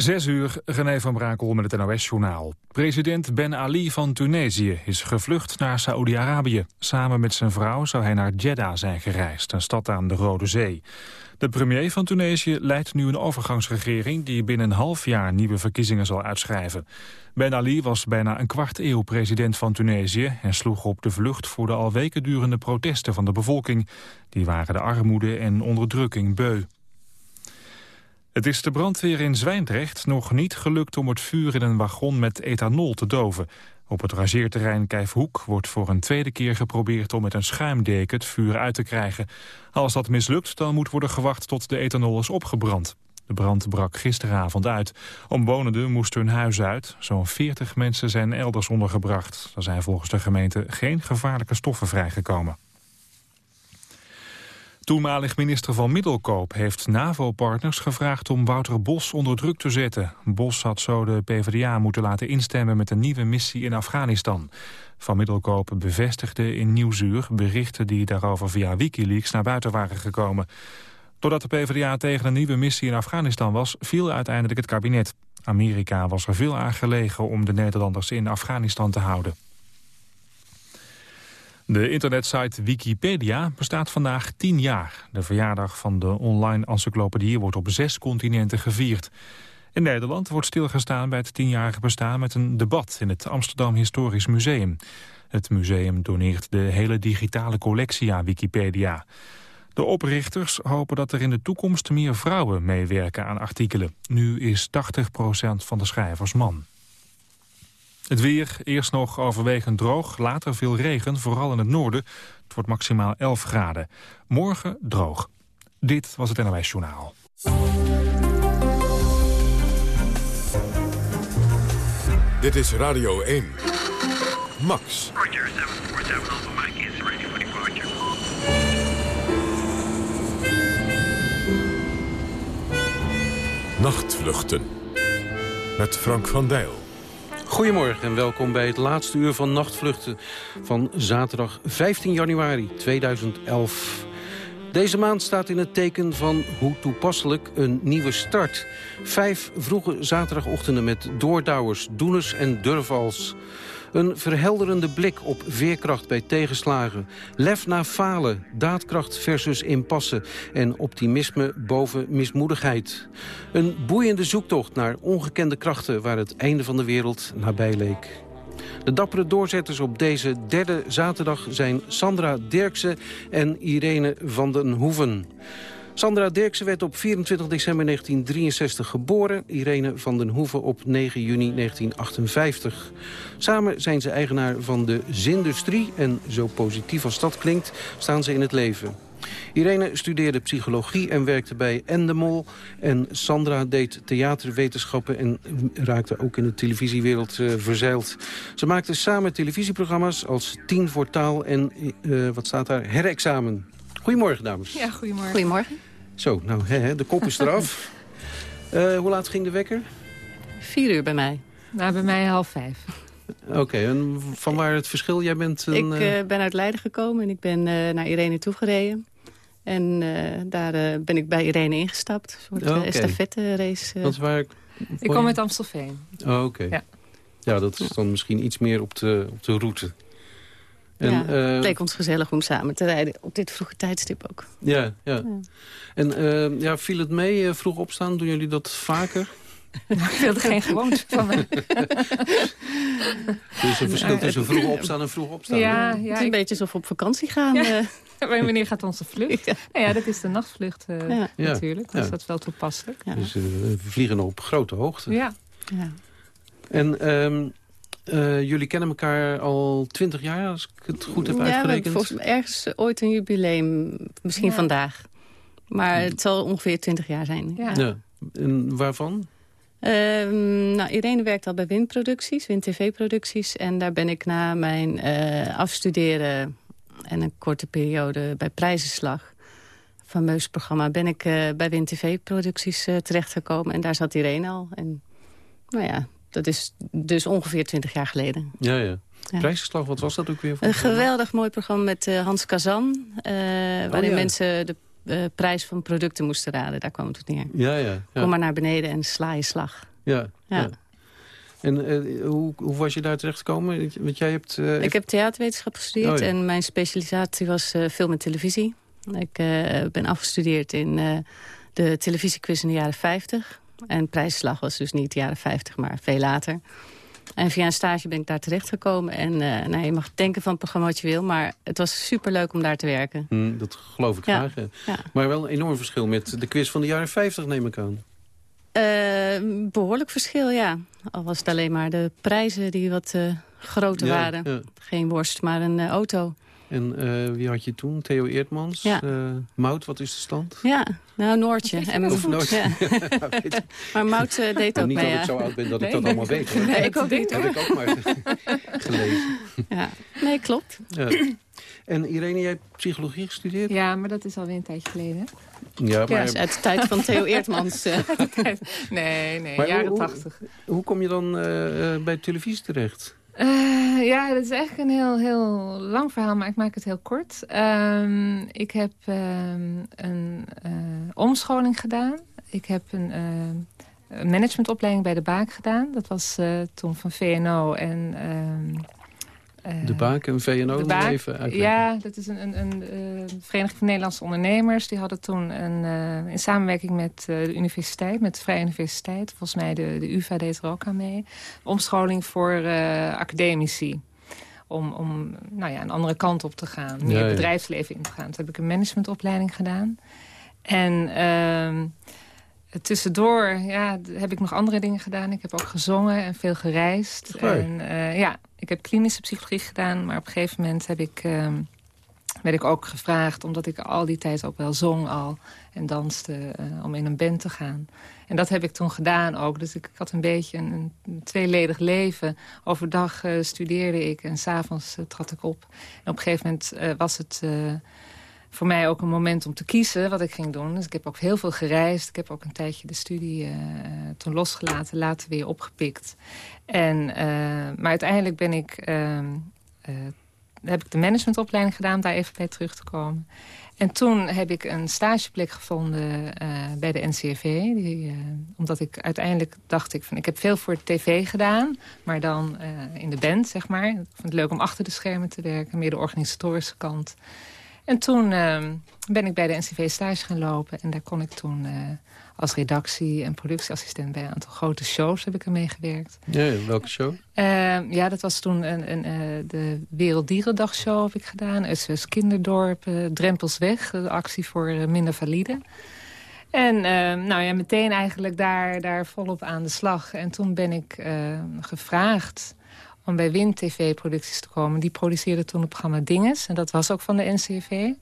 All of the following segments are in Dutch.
Zes uur, René van Brakel met het NOS-journaal. President Ben Ali van Tunesië is gevlucht naar Saoedi-Arabië. Samen met zijn vrouw zou hij naar Jeddah zijn gereisd, een stad aan de Rode Zee. De premier van Tunesië leidt nu een overgangsregering... die binnen een half jaar nieuwe verkiezingen zal uitschrijven. Ben Ali was bijna een kwart eeuw president van Tunesië... en sloeg op de vlucht voor de al weken durende protesten van de bevolking. Die waren de armoede en onderdrukking beu. Het is de brandweer in Zwijndrecht nog niet gelukt om het vuur in een wagon met ethanol te doven. Op het rangeerterrein Kijfhoek wordt voor een tweede keer geprobeerd om met een schuimdeken het vuur uit te krijgen. Als dat mislukt, dan moet worden gewacht tot de ethanol is opgebrand. De brand brak gisteravond uit. Omwonenden moesten hun huis uit. Zo'n 40 mensen zijn elders ondergebracht. Er zijn volgens de gemeente geen gevaarlijke stoffen vrijgekomen. Toenmalig minister van Middelkoop heeft NAVO-partners gevraagd om Wouter Bos onder druk te zetten. Bos had zo de PvdA moeten laten instemmen met een nieuwe missie in Afghanistan. Van Middelkoop bevestigde in Nieuwsuur berichten die daarover via Wikileaks naar buiten waren gekomen. Doordat de PvdA tegen een nieuwe missie in Afghanistan was, viel uiteindelijk het kabinet. Amerika was er veel aan gelegen om de Nederlanders in Afghanistan te houden. De internetsite Wikipedia bestaat vandaag tien jaar. De verjaardag van de online encyclopedie wordt op zes continenten gevierd. In Nederland wordt stilgestaan bij het tienjarige bestaan met een debat in het Amsterdam Historisch Museum. Het museum doneert de hele digitale collectie aan Wikipedia. De oprichters hopen dat er in de toekomst meer vrouwen meewerken aan artikelen. Nu is 80% van de schrijvers man. Het weer, eerst nog overwegend droog, later veel regen, vooral in het noorden. Het wordt maximaal 11 graden. Morgen droog. Dit was het NOS Journaal. Dit is Radio 1. Max. Nachtvluchten. Met Frank van Dijl. Goedemorgen en welkom bij het laatste uur van Nachtvluchten van zaterdag 15 januari 2011. Deze maand staat in het teken van hoe toepasselijk een nieuwe start. Vijf vroege zaterdagochtenden met doordouwers, doeners en durvals. Een verhelderende blik op veerkracht bij tegenslagen. Lef na falen, daadkracht versus impasse. En optimisme boven mismoedigheid. Een boeiende zoektocht naar ongekende krachten... waar het einde van de wereld nabij leek. De dappere doorzetters op deze derde zaterdag zijn Sandra Dirksen en Irene van den Hoeven. Sandra Dirksen werd op 24 december 1963 geboren. Irene van den Hoeven op 9 juni 1958. Samen zijn ze eigenaar van de Zindustrie. En zo positief als dat klinkt, staan ze in het leven. Irene studeerde psychologie en werkte bij Endemol. En Sandra deed theaterwetenschappen en raakte ook in de televisiewereld uh, verzeild. Ze maakten samen televisieprogramma's als Tien voor Taal en, uh, wat staat daar, Herexamen. Goedemorgen, dames. Ja, goedemorgen. Goedemorgen. Zo, nou, hè, de kop is eraf. uh, hoe laat ging de wekker? Vier uur bij mij. Nou, bij mij half vijf. Oké, en van waar het verschil? Jij bent een, Ik uh, ben uit Leiden gekomen en ik ben uh, naar Irene toegereden. En daar ben ik bij Irene ingestapt. Een soort okay. estafette race. Dat waar... Ik kom uit Amstelveen. Oh, Oké. Okay. Ja. ja, dat is dan misschien iets meer op de, op de route. En, ja, het uh, leek ons gezellig om samen te rijden. Op dit vroege tijdstip ook. Ja, ja. ja. En uh, ja, viel het mee, uh, vroeg opstaan? Doen jullie dat vaker? Nou, ik wilde geen gewoonte van me. er is een verschil tussen vroeg opstaan en vroeg opstaan. Ja, ja, het is een ik... beetje alsof we op vakantie gaan. Ja. Wanneer gaat onze vlucht? Ja. Nou ja, dat is de nachtvlucht uh, natuurlijk. Dus dat is wel toepasselijk. Dus we vliegen op grote hoogte. Ja. En... Um, uh, jullie kennen elkaar al twintig jaar, als ik het goed heb uitgerekend. Ja, volgens mij ergens ooit een jubileum. Misschien ja. vandaag. Maar het zal ongeveer twintig jaar zijn. Ja. ja. En waarvan? Uh, nou, Irene werkt al bij Windproducties, Wind TV-producties. En daar ben ik na mijn uh, afstuderen en een korte periode bij Prijzenslag... fameus programma, ben ik uh, bij Wind TV-producties terechtgekomen. En daar zat Irene al. En nou ja, dat is dus ongeveer twintig jaar geleden. Ja, ja. ja. Prijsgeslag, wat was dat ook weer? Voor een geweldig mooi programma met uh, Hans Kazan. Uh, waarin oh, ja. mensen de uh, prijs van producten moesten raden. Daar kwam het neer. Ja, ja, ja. Kom maar naar beneden en sla je slag. Ja, ja. En hoe, hoe was je daar terecht gekomen? Want jij hebt, Ik heb theaterwetenschap gestudeerd oh, en mijn specialisatie was film en televisie. Ik ben afgestudeerd in de televisiequiz in de jaren 50. En prijsslag was dus niet de jaren 50, maar veel later. En via een stage ben ik daar terechtgekomen. En uh, nou, je mag denken van het programma wat je wil. Maar het was superleuk om daar te werken. Hmm, dat geloof ik graag. Ja. Maar wel een enorm verschil met de quiz van de jaren 50 neem ik aan. Uh, behoorlijk verschil, ja. Al was het alleen maar de prijzen die wat uh, groter waren. Geen worst, maar een auto. En uh, wie had je toen? Theo Eertmans? Ja. Uh, Mout, wat is de stand? Ja, nou Noortje. En Noortje. Ja. maar Mout uh, deed ook niet mee. Niet dat ik zo oud ben dat nee, ik dat allemaal weet. Hoor. Nee, ik ook niet. Dat heb ik ook maar gelezen. Ja. Nee, klopt. Ja. En Irene, jij hebt psychologie gestudeerd? Ja, maar dat is alweer een tijdje geleden. Ja, maar... Ja, uit de tijd van Theo Eertmans. nee, nee, maar jaren tachtig. Hoe, hoe, kom je dan bij televisie terecht? Uh, ja, dat is eigenlijk een heel, heel lang verhaal, maar ik maak het heel kort. Um, ik heb um, een uh, omscholing gedaan. Ik heb een uh, managementopleiding bij de Baak gedaan. Dat was toen van VNO en um, eh, de Baak en VNO de even Ja, dat is een, een, een uh, Vereniging van Nederlandse Ondernemers. Die hadden toen een, uh, in samenwerking met de universiteit, met de Vrije Universiteit... volgens mij de, de UvA deed er ook aan mee... omscholing voor academici. Om, om nou ja, een andere kant op te gaan, meer ja, ja. bedrijfsleven in te gaan. Toen heb ik een managementopleiding gedaan. En ehm, tussendoor ja, heb ik nog andere dingen gedaan. Ik heb ook gezongen en veel gereisd. En, ja, ik heb klinische psychologie gedaan, maar op een gegeven moment heb ik, uh, werd ik ook gevraagd... omdat ik al die tijd ook wel zong al en danste uh, om in een band te gaan. En dat heb ik toen gedaan ook. Dus ik, ik had een beetje een, een tweeledig leven. Overdag uh, studeerde ik en s'avonds uh, trad ik op. En op een gegeven moment was het voor mij ook een moment om te kiezen wat ik ging doen. Dus ik heb ook heel veel gereisd. Ik heb ook een tijdje de studie uh, toen losgelaten, later weer opgepikt. En, uh, maar uiteindelijk ben ik, uh, heb ik de managementopleiding gedaan, daar even bij terug te komen. En toen heb ik een stageplek gevonden bij de NCRV. Die, omdat ik uiteindelijk dacht, ik, van, ik heb veel voor tv gedaan, maar dan in de band, zeg maar. Ik vond het leuk om achter de schermen te werken, meer de organisatorische kant. En toen uh, ben ik bij de NCV stage gaan lopen. En daar kon ik toen uh, als redactie- en productieassistent... bij een aantal grote shows heb ik er meegewerkt. Ja, welke show? Uh, ja, dat was toen een, een, uh, de Werelddierendag show heb ik gedaan. SOS Kinderdorp, Drempels Weg, de actie voor minder valide. En ehm, nou ja, meteen eigenlijk daar, daar volop aan de slag. En toen ben ik gevraagd om bij Wind TV-producties te komen. Die produceerde toen het programma Dinges. En dat was ook van de NCV.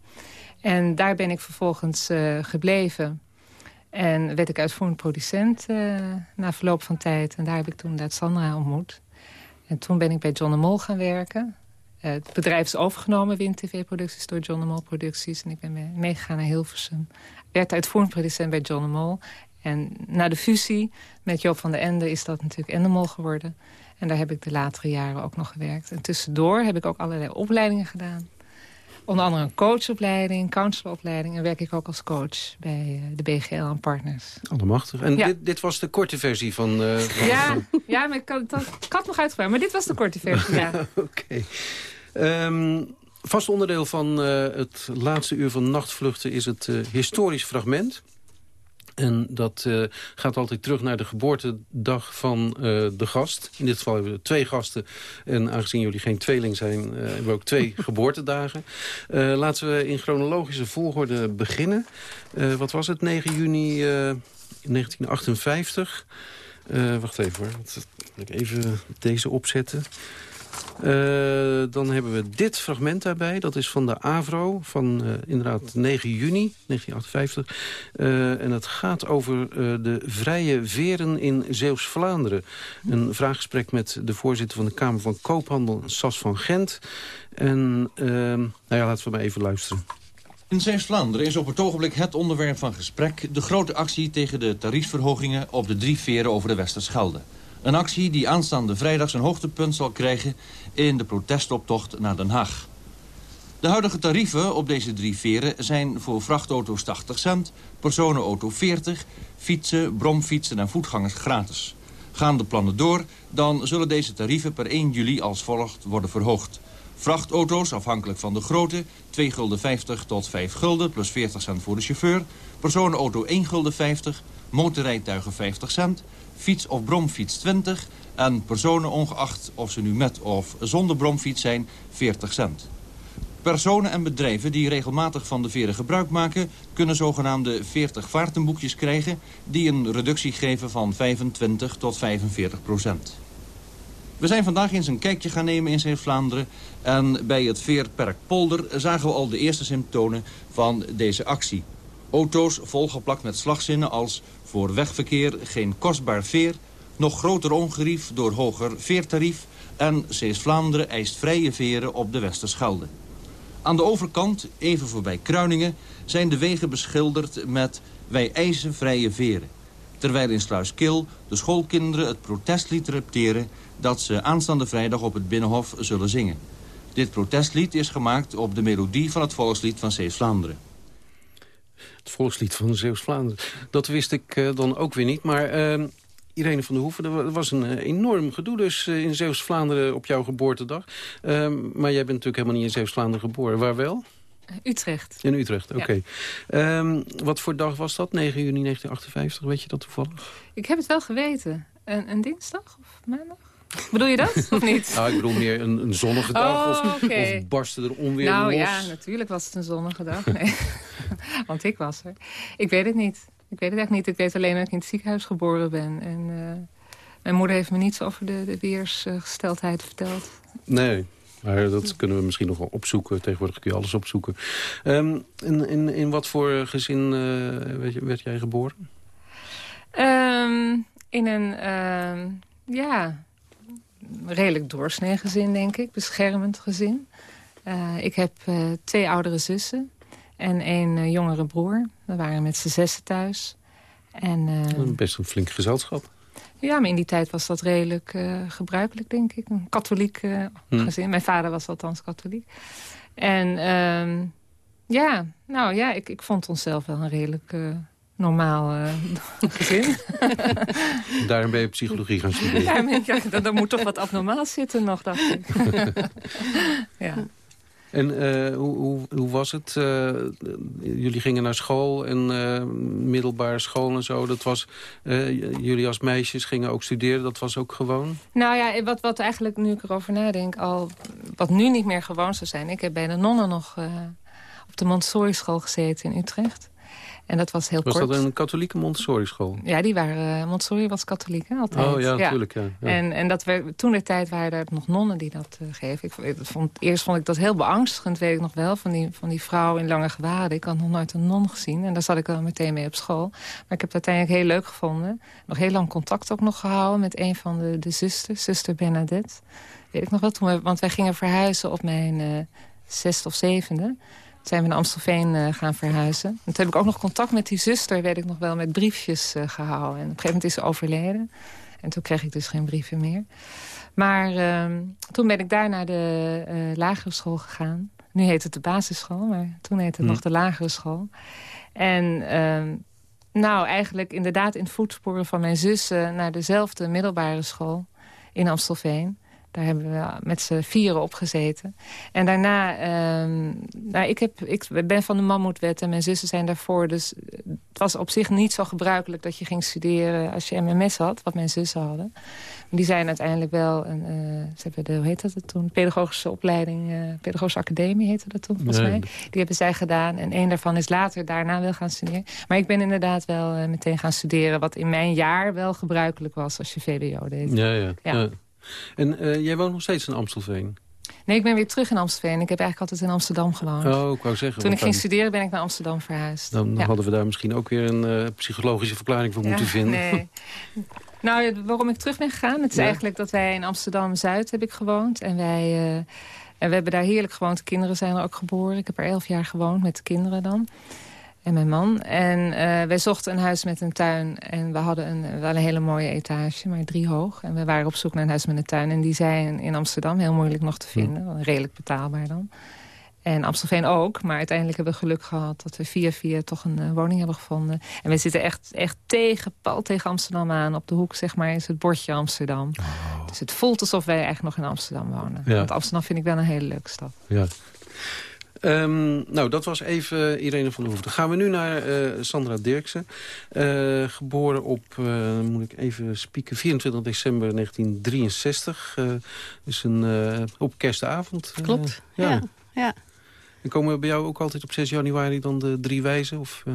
En daar ben ik vervolgens uh, gebleven. En werd ik uitvoerend producent uh, na verloop van tijd. En daar heb ik toen dat Sandra ontmoet. En toen ben ik bij John de Mol gaan werken. Uh, het bedrijf is overgenomen, Wind TV-producties, door John de Mol Producties. En ik ben meegegaan naar Hilversum. Werd uitvoerend producent bij John de Mol. En na de fusie met Joop van der Ende is dat natuurlijk Endemol geworden. En daar heb ik de latere jaren ook nog gewerkt. En tussendoor heb ik ook allerlei opleidingen gedaan. Onder andere een coachopleiding, counselopleiding. En werk ik ook als coach bij eh, de BGL en Partners. Allemachtig. En dit, dit, was de korte versie van... Uh, ja, ja, maar ik had, ik had nog uitgebreid. Maar dit was de korte versie, ja. Oké. Okay. Um, ehm, vast onderdeel van uh, het laatste uur van Nachtvluchten... is het uh, historisch fragment. En dat uh, gaat altijd terug naar de geboortedag van uh, de gast. In dit geval hebben we twee gasten. En aangezien jullie geen tweeling zijn, uh, hebben we ook twee geboortedagen. laten we in chronologische volgorde beginnen. wat was het? 9 juni 1958. wacht even hoor. Ik even deze opzetten. Uh, dan hebben we dit fragment daarbij. Dat is van de AVRO van uh, inderdaad 9 juni 1958. Uh, en het gaat over de vrije veren in Zeeuws-Vlaanderen. Een vraaggesprek met de voorzitter van de Kamer van Koophandel, Sas van Gent. En nou ja, laten we maar even luisteren. In Zeeuws-Vlaanderen is op het ogenblik het onderwerp van gesprek... de grote actie tegen de tariefverhogingen op de drie veren over de Westerschelde. Een actie die aanstaande vrijdag zijn hoogtepunt zal krijgen in de protestoptocht naar Den Haag. De huidige tarieven op deze drie veren zijn voor vrachtauto's 80 cent, personenauto 40, fietsen, bromfietsen en voetgangers gratis. Gaan de plannen door, dan zullen deze tarieven per 1 juli als volgt worden verhoogd. Vrachtauto's, afhankelijk van de grootte, 2 gulden 50 tot 5 gulden, plus 40 cent voor de chauffeur. Personenauto 1 gulden 50, motorrijtuigen 50 cent, fiets of bromfiets 20... en personen ongeacht of ze nu met of zonder bromfiets zijn 40 cent. Personen en bedrijven die regelmatig van de veren gebruik maken... kunnen zogenaamde 40 vaartenboekjes krijgen... die een reductie geven van 25 tot 45 procent. We zijn vandaag eens een kijkje gaan nemen in Zeeuws-Vlaanderen... en bij het veerperk Polder zagen we al de eerste symptomen van deze actie. Auto's volgeplakt met slagzinnen als voor wegverkeer geen kostbaar veer... nog groter ongerief door hoger veertarief... en Zeeuws-Vlaanderen eist vrije veren op de Westerschelde. Aan de overkant, even voorbij Kruiningen, zijn de wegen beschilderd met wij eisen vrije veren. Terwijl in Sluiskil de schoolkinderen het protestlied repteren dat ze aanstaande vrijdag op het Binnenhof zullen zingen. Dit protestlied is gemaakt op de melodie van het volkslied van Zeeuws-Vlaanderen. Het volkslied van Zeeuws-Vlaanderen. Dat wist ik uh, dan ook weer niet, maar... Uh, Irene van der Hoeven, er was een uh, enorm gedoe dus uh, in Zeeuws-Vlaanderen op jouw geboortedag. Ehm, maar jij bent natuurlijk helemaal niet in Zeeuws-Vlaanderen geboren. Waar wel? Utrecht. In Utrecht, oké. Okay. Um, wat voor dag was dat? 9 juni 1958, weet je dat toevallig? Ik heb het wel geweten. Een, een dinsdag of maandag? Bedoel je dat, of niet? Nou, ik bedoel meer een, een zonnige dag. Oh, of, okay. of barstte er onweer nou, los? Nou ja, natuurlijk was het een zonnige dag. Nee. Want ik was er. Ik weet het niet. Ik weet het echt niet. Ik weet alleen dat ik in het ziekenhuis geboren ben. En uh, mijn moeder heeft me niets over de, de weersgesteldheid verteld. Nee, maar dat kunnen we misschien nog wel opzoeken. Tegenwoordig kun je alles opzoeken. Um, in, in, in wat voor gezin uh, werd, werd, jij geboren? Um, in een, uh, ja, redelijk doorsnee gezin, denk ik. Beschermend gezin. Uh, ik heb uh, twee oudere zussen en een uh, jongere broer. We waren met z'n zessen thuis. En, Best een flink gezelschap. Ja, maar in die tijd was dat redelijk gebruikelijk, denk ik. Een katholiek hm. gezin. Mijn vader was althans katholiek. En ehm, ja, nou ja, ik, ik vond onszelf wel een redelijk normaal uh, gezin. Daarom ben je psychologie gaan studeren. Ja, ja dan, moet toch wat abnormaal zitten nog, dacht ik. ja. En uh, hoe, hoe, hoe, was het? Uh, jullie gingen naar school en middelbare school en zo. Dat was, jullie als meisjes gingen ook studeren, dat was ook gewoon? Nou ja, wat, wat eigenlijk, nu ik erover nadenk, al wat nu niet meer gewoon zou zijn. Ik heb bij de nonnen nog op de Montessori school gezeten in Utrecht. En dat was heel was kort. Was dat een katholieke Montessori-school? Ja, die waren, uh, Montessori was katholiek, hè, altijd. Oh ja, natuurlijk. Ja. ja. En, en dat we, toen de tijd waren er nog nonnen die dat uh, geven. Ik, vond, eerst vond ik dat heel beangstigend, weet ik nog wel, van die, van die vrouw in lange gewaden. Ik had nog nooit een non gezien en daar zat ik wel meteen mee op school. Maar ik heb het uiteindelijk heel leuk gevonden. Nog heel lang contact ook nog gehouden met een van de, de zusters, zuster Bernadette. Weet ik nog wel, toen we, want wij gingen verhuizen op mijn uh, zesde of zevende zijn we naar Amstelveen uh, gaan verhuizen. En toen heb ik ook nog contact met die zuster, weet ik nog wel, met briefjes uh, gehouden. En op een gegeven moment is ze overleden. En toen kreeg ik dus geen brieven meer. Maar uh, toen ben ik daar naar de uh, lagere school gegaan. Nu heet het de basisschool, maar toen heette het Hm. nog de lagere school. En ehm, nou, eigenlijk inderdaad in voetsporen van mijn zussen... naar dezelfde middelbare school in Amstelveen. Daar hebben we met z'n vieren op gezeten. En daarna, ehm, nou, ik, heb, ik ben van de mammoetwet en mijn zussen zijn daarvoor. Dus het was op zich niet zo gebruikelijk dat je ging studeren als je MMS had, wat mijn zussen hadden. Die zijn uiteindelijk wel, een, uh, ze hebben de, hoe heet dat het toen? Pedagogische opleiding, uh, Pedagogische Academie heette dat toen volgens Nee. mij. Die hebben zij gedaan en één daarvan is later daarna wel gaan studeren. Maar ik ben inderdaad wel uh, meteen gaan studeren, wat in mijn jaar wel gebruikelijk was als je VWO deed. Ja, ja. Ja. ja. En uh, jij woont nog steeds in Amstelveen? Nee, ik ben weer terug in Amstelveen. Ik heb eigenlijk altijd in Amsterdam gewoond. Oh, ik wou zeggen. Toen ik ging dan- studeren ben ik naar Amsterdam verhuisd. Dan Ja. hadden we daar misschien ook weer een eh, psychologische verklaring voor moeten vinden. Nee. nou, waarom ik terug ben gegaan? Het is Ja. eigenlijk dat wij in Amsterdam-Zuid heb ik gewoond. En wij... eh, en we hebben daar heerlijk gewoond. De kinderen zijn er ook geboren. Ik heb er elf jaar gewoond met de kinderen dan. En mijn man. En eh, wij zochten een huis met een tuin. En we hadden een, wel een hele mooie etage, maar drie hoog. En we waren op zoek naar een huis met een tuin. En die zijn in Amsterdam heel moeilijk nog te vinden. Redelijk betaalbaar dan. En Amstelveen ook. Maar uiteindelijk hebben we geluk gehad dat we via via toch een woning hebben gevonden. En we zitten echt, echt tegen, pal tegen Amsterdam aan. Op de hoek zeg maar is het bordje Amsterdam. Oh. Dus het voelt alsof wij eigenlijk nog in Amsterdam wonen. Want Amsterdam vind ik wel een hele leuke stad. Ja. Um, nou, dat was even Irene van der Hoef. Dan gaan we nu naar uh, Sandra Dirksen. Uh, geboren op, uh, moet ik even spieken, 24 december 1963. dus een, op kerstavond. Klopt, ja. ja. ja. En komen bij jou ook altijd op 6 januari dan de drie wijzen? Of,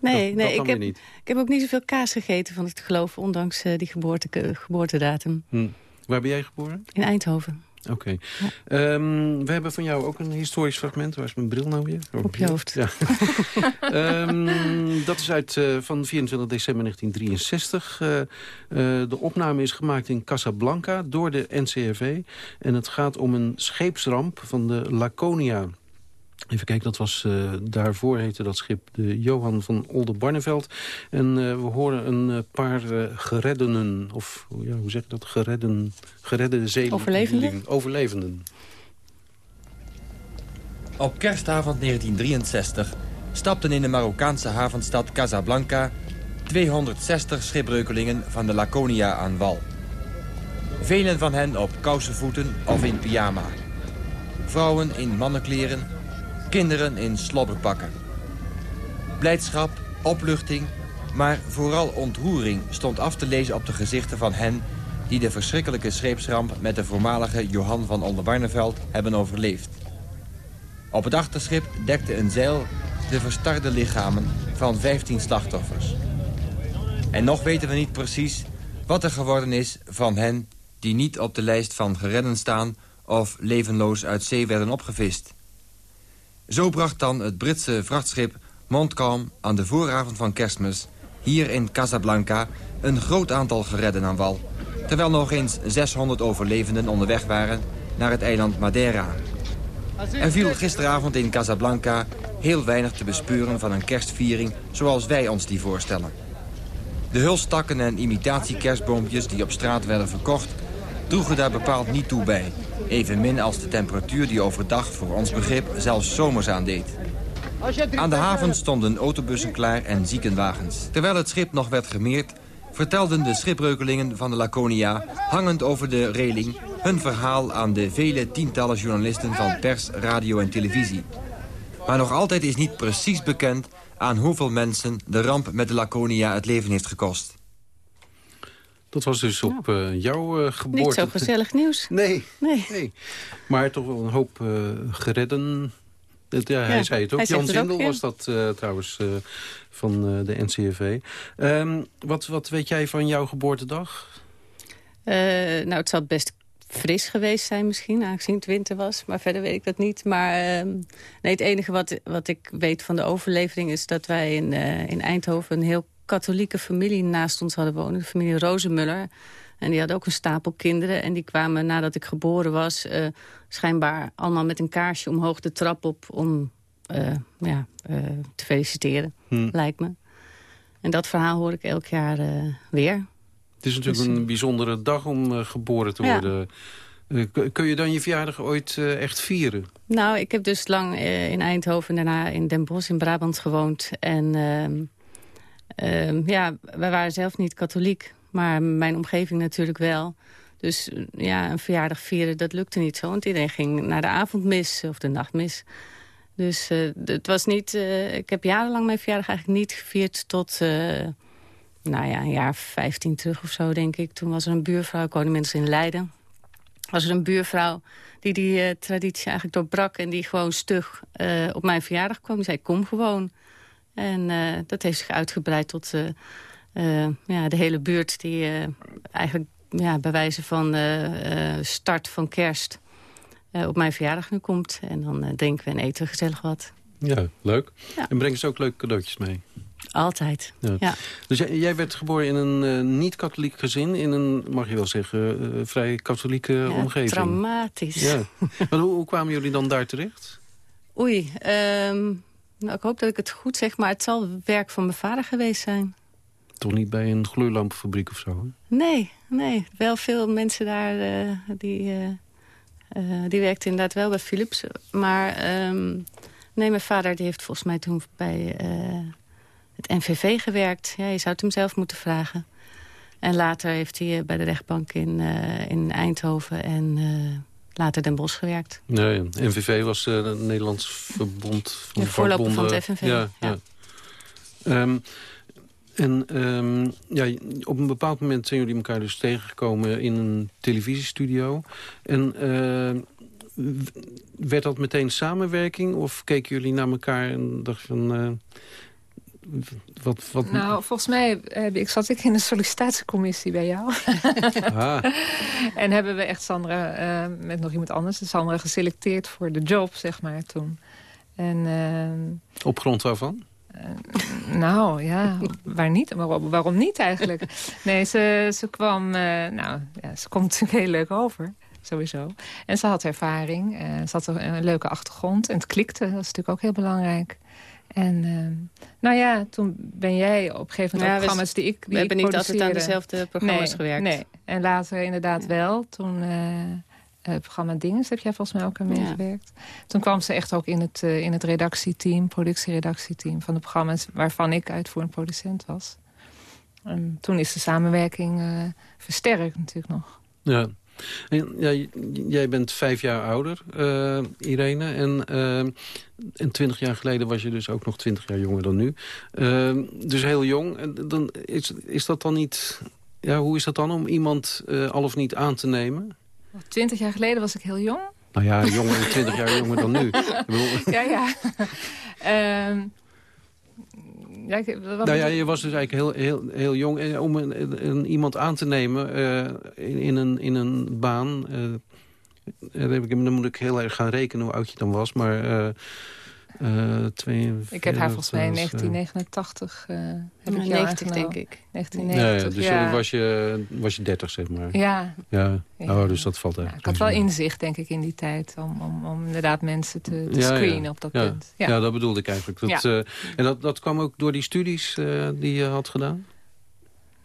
nee, nee ik, heb, ik heb ook niet zoveel kaas gegeten van het geloof... ondanks die geboorte, geboortedatum. Hm. Waar ben jij geboren? In Eindhoven. Oké. Ehm, we hebben van jou ook een historisch fragment. Waar is mijn bril nou weer? Oh, Op je hoofd. Ja. um, dat is uit uh, van 24 december 1963. Uh, uh, de opname is gemaakt in Casablanca door de NCRV. En het gaat om een scheepsramp van de Laconia. Even kijken, dat was, uh, daarvoor heette dat schip de Johan van Oldenbarneveld. En uh, we horen een uh, paar gereddenen, of ja, hoe zeg je dat, geredden, geredde zeelieden. Overlevenden? Overlevenden. Op kerstavond 1963 stapten in de Marokkaanse havenstad Casablanca 260 schipbreukelingen van de Laconia aan wal. Velen van hen op kousenvoeten of in pyjama. Vrouwen in mannenkleren kinderen in slobberpakken. Blijdschap, opluchting, maar vooral ontroering stond af te lezen op de gezichten van hen... die de verschrikkelijke scheepsramp met de voormalige Johan van Onderbarneveld hebben overleefd. Op het achterschip dekte een zeil de verstarde lichamen van 15 slachtoffers. En nog weten we niet precies wat er geworden is van hen... die niet op de lijst van geredden staan of levenloos uit zee werden opgevist. Zo bracht dan het Britse vrachtschip Montcalm aan de vooravond van kerstmis... hier in Casablanca een groot aantal geredden aan wal... terwijl nog eens 600 overlevenden onderweg waren naar het eiland Madeira. Er viel gisteravond in Casablanca heel weinig te bespeuren van een kerstviering zoals wij ons die voorstellen. De hulstakken en imitatiekerstboompjes die op straat werden verkocht... droegen daar bepaald niet toe bij. Evenmin als de temperatuur die overdag voor ons begrip zelfs zomers aandeed. Aan de haven stonden autobussen klaar en ziekenwagens. Terwijl het schip nog werd gemeerd, vertelden de schipbreukelingen van de Laconia... hangend over de reling hun verhaal aan de vele tientallen journalisten van pers, radio en televisie. Maar nog altijd is niet precies bekend aan hoeveel mensen de ramp met de Laconia het leven heeft gekost. Dat was dus op uh, jouw uh, geboorte. Niet zo gezellig nieuws. Nee, nee. nee. Maar toch wel een hoop uh, geredden. Ja, hij zei het ook. Jan Zindel was dat trouwens van de NCRV. Um, wat, wat weet jij van jouw geboortedag? nou, het zal best fris geweest zijn misschien, aangezien het winter was. Maar verder weet ik dat niet. Maar ehm, nee, het enige wat, wat ik weet van de overlevering... is dat wij in, in Eindhoven een heel katholieke familie naast ons hadden wonen. De familie Rozenmuller. En die had ook een stapel kinderen. En die kwamen nadat ik geboren was... Uh, schijnbaar allemaal met een kaarsje omhoog de trap op... om uh, ja, uh, te feliciteren, hmm. lijkt me. En dat verhaal hoor ik elk jaar weer. Het is natuurlijk dus, een bijzondere dag om geboren te worden. kun je dan je verjaardag ooit echt vieren? Nou, ik heb dus lang in Eindhoven en daarna in Den Bosch in Brabant gewoond. En ehm, Uh, ja, wij waren zelf niet katholiek, maar mijn omgeving natuurlijk wel. Dus ja, een verjaardag vieren, dat lukte niet zo. Want iedereen ging naar de avondmis of de nachtmis. Dus uh, het was niet... Uh, ik heb jarenlang mijn verjaardag eigenlijk niet gevierd tot... Nou ja, een jaar 15 terug of zo, denk ik. Toen was er een buurvrouw, ik in Leiden. Was er een buurvrouw die die traditie eigenlijk doorbrak... en die gewoon stug op mijn verjaardag kwam. Die zei, kom gewoon. En uh, dat heeft zich uitgebreid tot uh, uh, ja, de hele buurt... die eigenlijk ja, bij wijze van start van kerst op mijn verjaardag nu komt. En dan drinken we en eten gezellig wat. Ja, leuk. En brengen ze ook leuke cadeautjes mee? Altijd, ja. Dus jij, jij, werd geboren in een niet-katholiek gezin... in een, mag je wel zeggen, vrij katholieke ja, omgeving. dramatisch. Ja. maar hoe, hoe, kwamen jullie dan daar terecht? Oei, um, nou, ik hoop dat ik het goed zeg, maar het zal werk van mijn vader geweest zijn. Toch niet bij een gloeilampenfabriek of zo? Nee, nee. Wel veel mensen daar uh, die uh, die werkte inderdaad wel bij Philips. Maar ehm, nee, mijn vader die heeft volgens mij toen bij het NVV gewerkt. Ja, je zou het hem zelf moeten vragen. En later heeft hij bij de rechtbank in, in Eindhoven en later Den Bosch gewerkt. Nee, NVV was het Nederlands Verbond van de voorloper van het FNV. Ja, ja. Ehm, en um, ja, op een bepaald moment zijn jullie elkaar dus tegengekomen in een televisiestudio. En uh, werd dat meteen samenwerking? Of keken jullie naar elkaar en dachten van... Uh, wat, wat... Nou, volgens mij heb ik, zat ik in de sollicitatiecommissie bij jou. Ah. en hebben we echt Sandra, uh, met nog iemand anders, Sandra geselecteerd voor de job, zeg maar, toen. En, uh, Op grond waarvan? Uh, nou, ja, waar niet? Waarom, waarom niet eigenlijk? Nee, ze, ze kwam... Nou, ja, ze komt natuurlijk heel leuk over. Sowieso. En ze had ervaring. Ze had een leuke achtergrond. En het klikte. Dat is natuurlijk ook heel belangrijk. En nou ja, toen ben jij op een gegeven moment ja, programma's die ik die We hebben niet altijd aan dezelfde programma's nee, gewerkt. Nee, en later inderdaad wel. Toen uh, programma Dinges heb jij volgens mij ook aan meegewerkt. Toen kwam ze echt ook in het, uh, in het redactieteam, productieredactieteam van de programma's... waarvan ik uitvoerend producent was. En toen is de samenwerking uh, versterkt natuurlijk nog. Ja. En, jij bent vijf jaar ouder, Irene. En, en twintig jaar geleden was je dus ook nog twintig jaar jonger dan nu. dus heel jong. En dan is, is dat dan niet... Ja, hoe is dat dan om iemand al of niet aan te nemen? Twintig jaar geleden was ik heel jong. Nou ja, jonger, twintig jaar jonger dan nu. ja, ja. um, ja, nou ja, je was dus eigenlijk heel, heel, heel jong. En om een, een, iemand aan te nemen uh, in, in, een, in een baan... Uh, dan moet ik heel erg gaan rekenen hoe oud je dan was. Maar uh, uh, ik heb haar volgens mij in 1989 uh, heb ik 90, denk ik. 1990, ja, ja, dus was, je, was je 30, zeg maar. Ja. ja. Oh, dus dat valt echt. ik had wel inzicht, denk ik, in die tijd... om, om, om inderdaad mensen te, te screenen op dat punt. Ja. dat bedoelde ik eigenlijk. Dat, uh, en dat, dat kwam ook door die studies uh, die je had gedaan?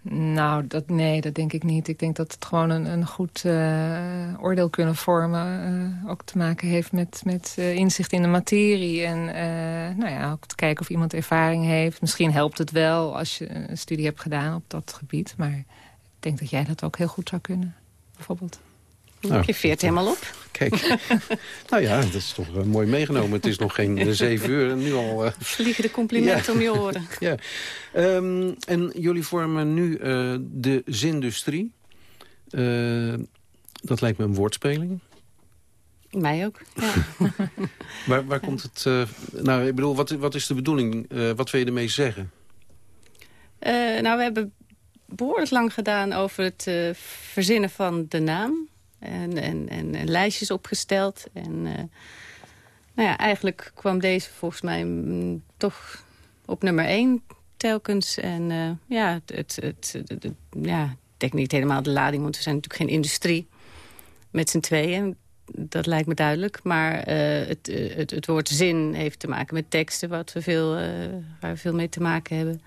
Nou, dat, nee, dat denk ik niet. Ik denk dat het gewoon een, een goed uh, oordeel kunnen vormen... Uh, ook te maken heeft met, met uh, inzicht in de materie. En nou ja, ook te kijken of iemand ervaring heeft. Misschien helpt het wel als je een studie hebt gedaan op dat gebied. Maar ik denk dat jij dat ook heel goed zou kunnen, bijvoorbeeld. Nou, je veert helemaal op. Kijk, nou ja, dat is toch mooi meegenomen. Het is nog geen uh, zeven uur en nu al... Uh... Vliegen de complimenten om je oren. ja. Um, en jullie vormen nu uh, de zindustrie. dat lijkt me een woordspeling. Mij ook, ja. waar, waar komt het... nou, ik bedoel, wat, wat is de bedoeling? wat wil je ermee zeggen? nou, we hebben behoorlijk lang gedaan over het verzinnen van de naam. En, en, en, lijstjes opgesteld. En uh, nou ja, eigenlijk kwam deze volgens mij mm, toch op nummer één telkens. En uh, ja, het, het, ja, ik denk niet helemaal de lading, want we zijn natuurlijk geen industrie met z'n tweeën. Dat lijkt me duidelijk. Maar uh, het, het, het woord zin heeft te maken met teksten, wat we veel, waar we veel mee te maken hebben.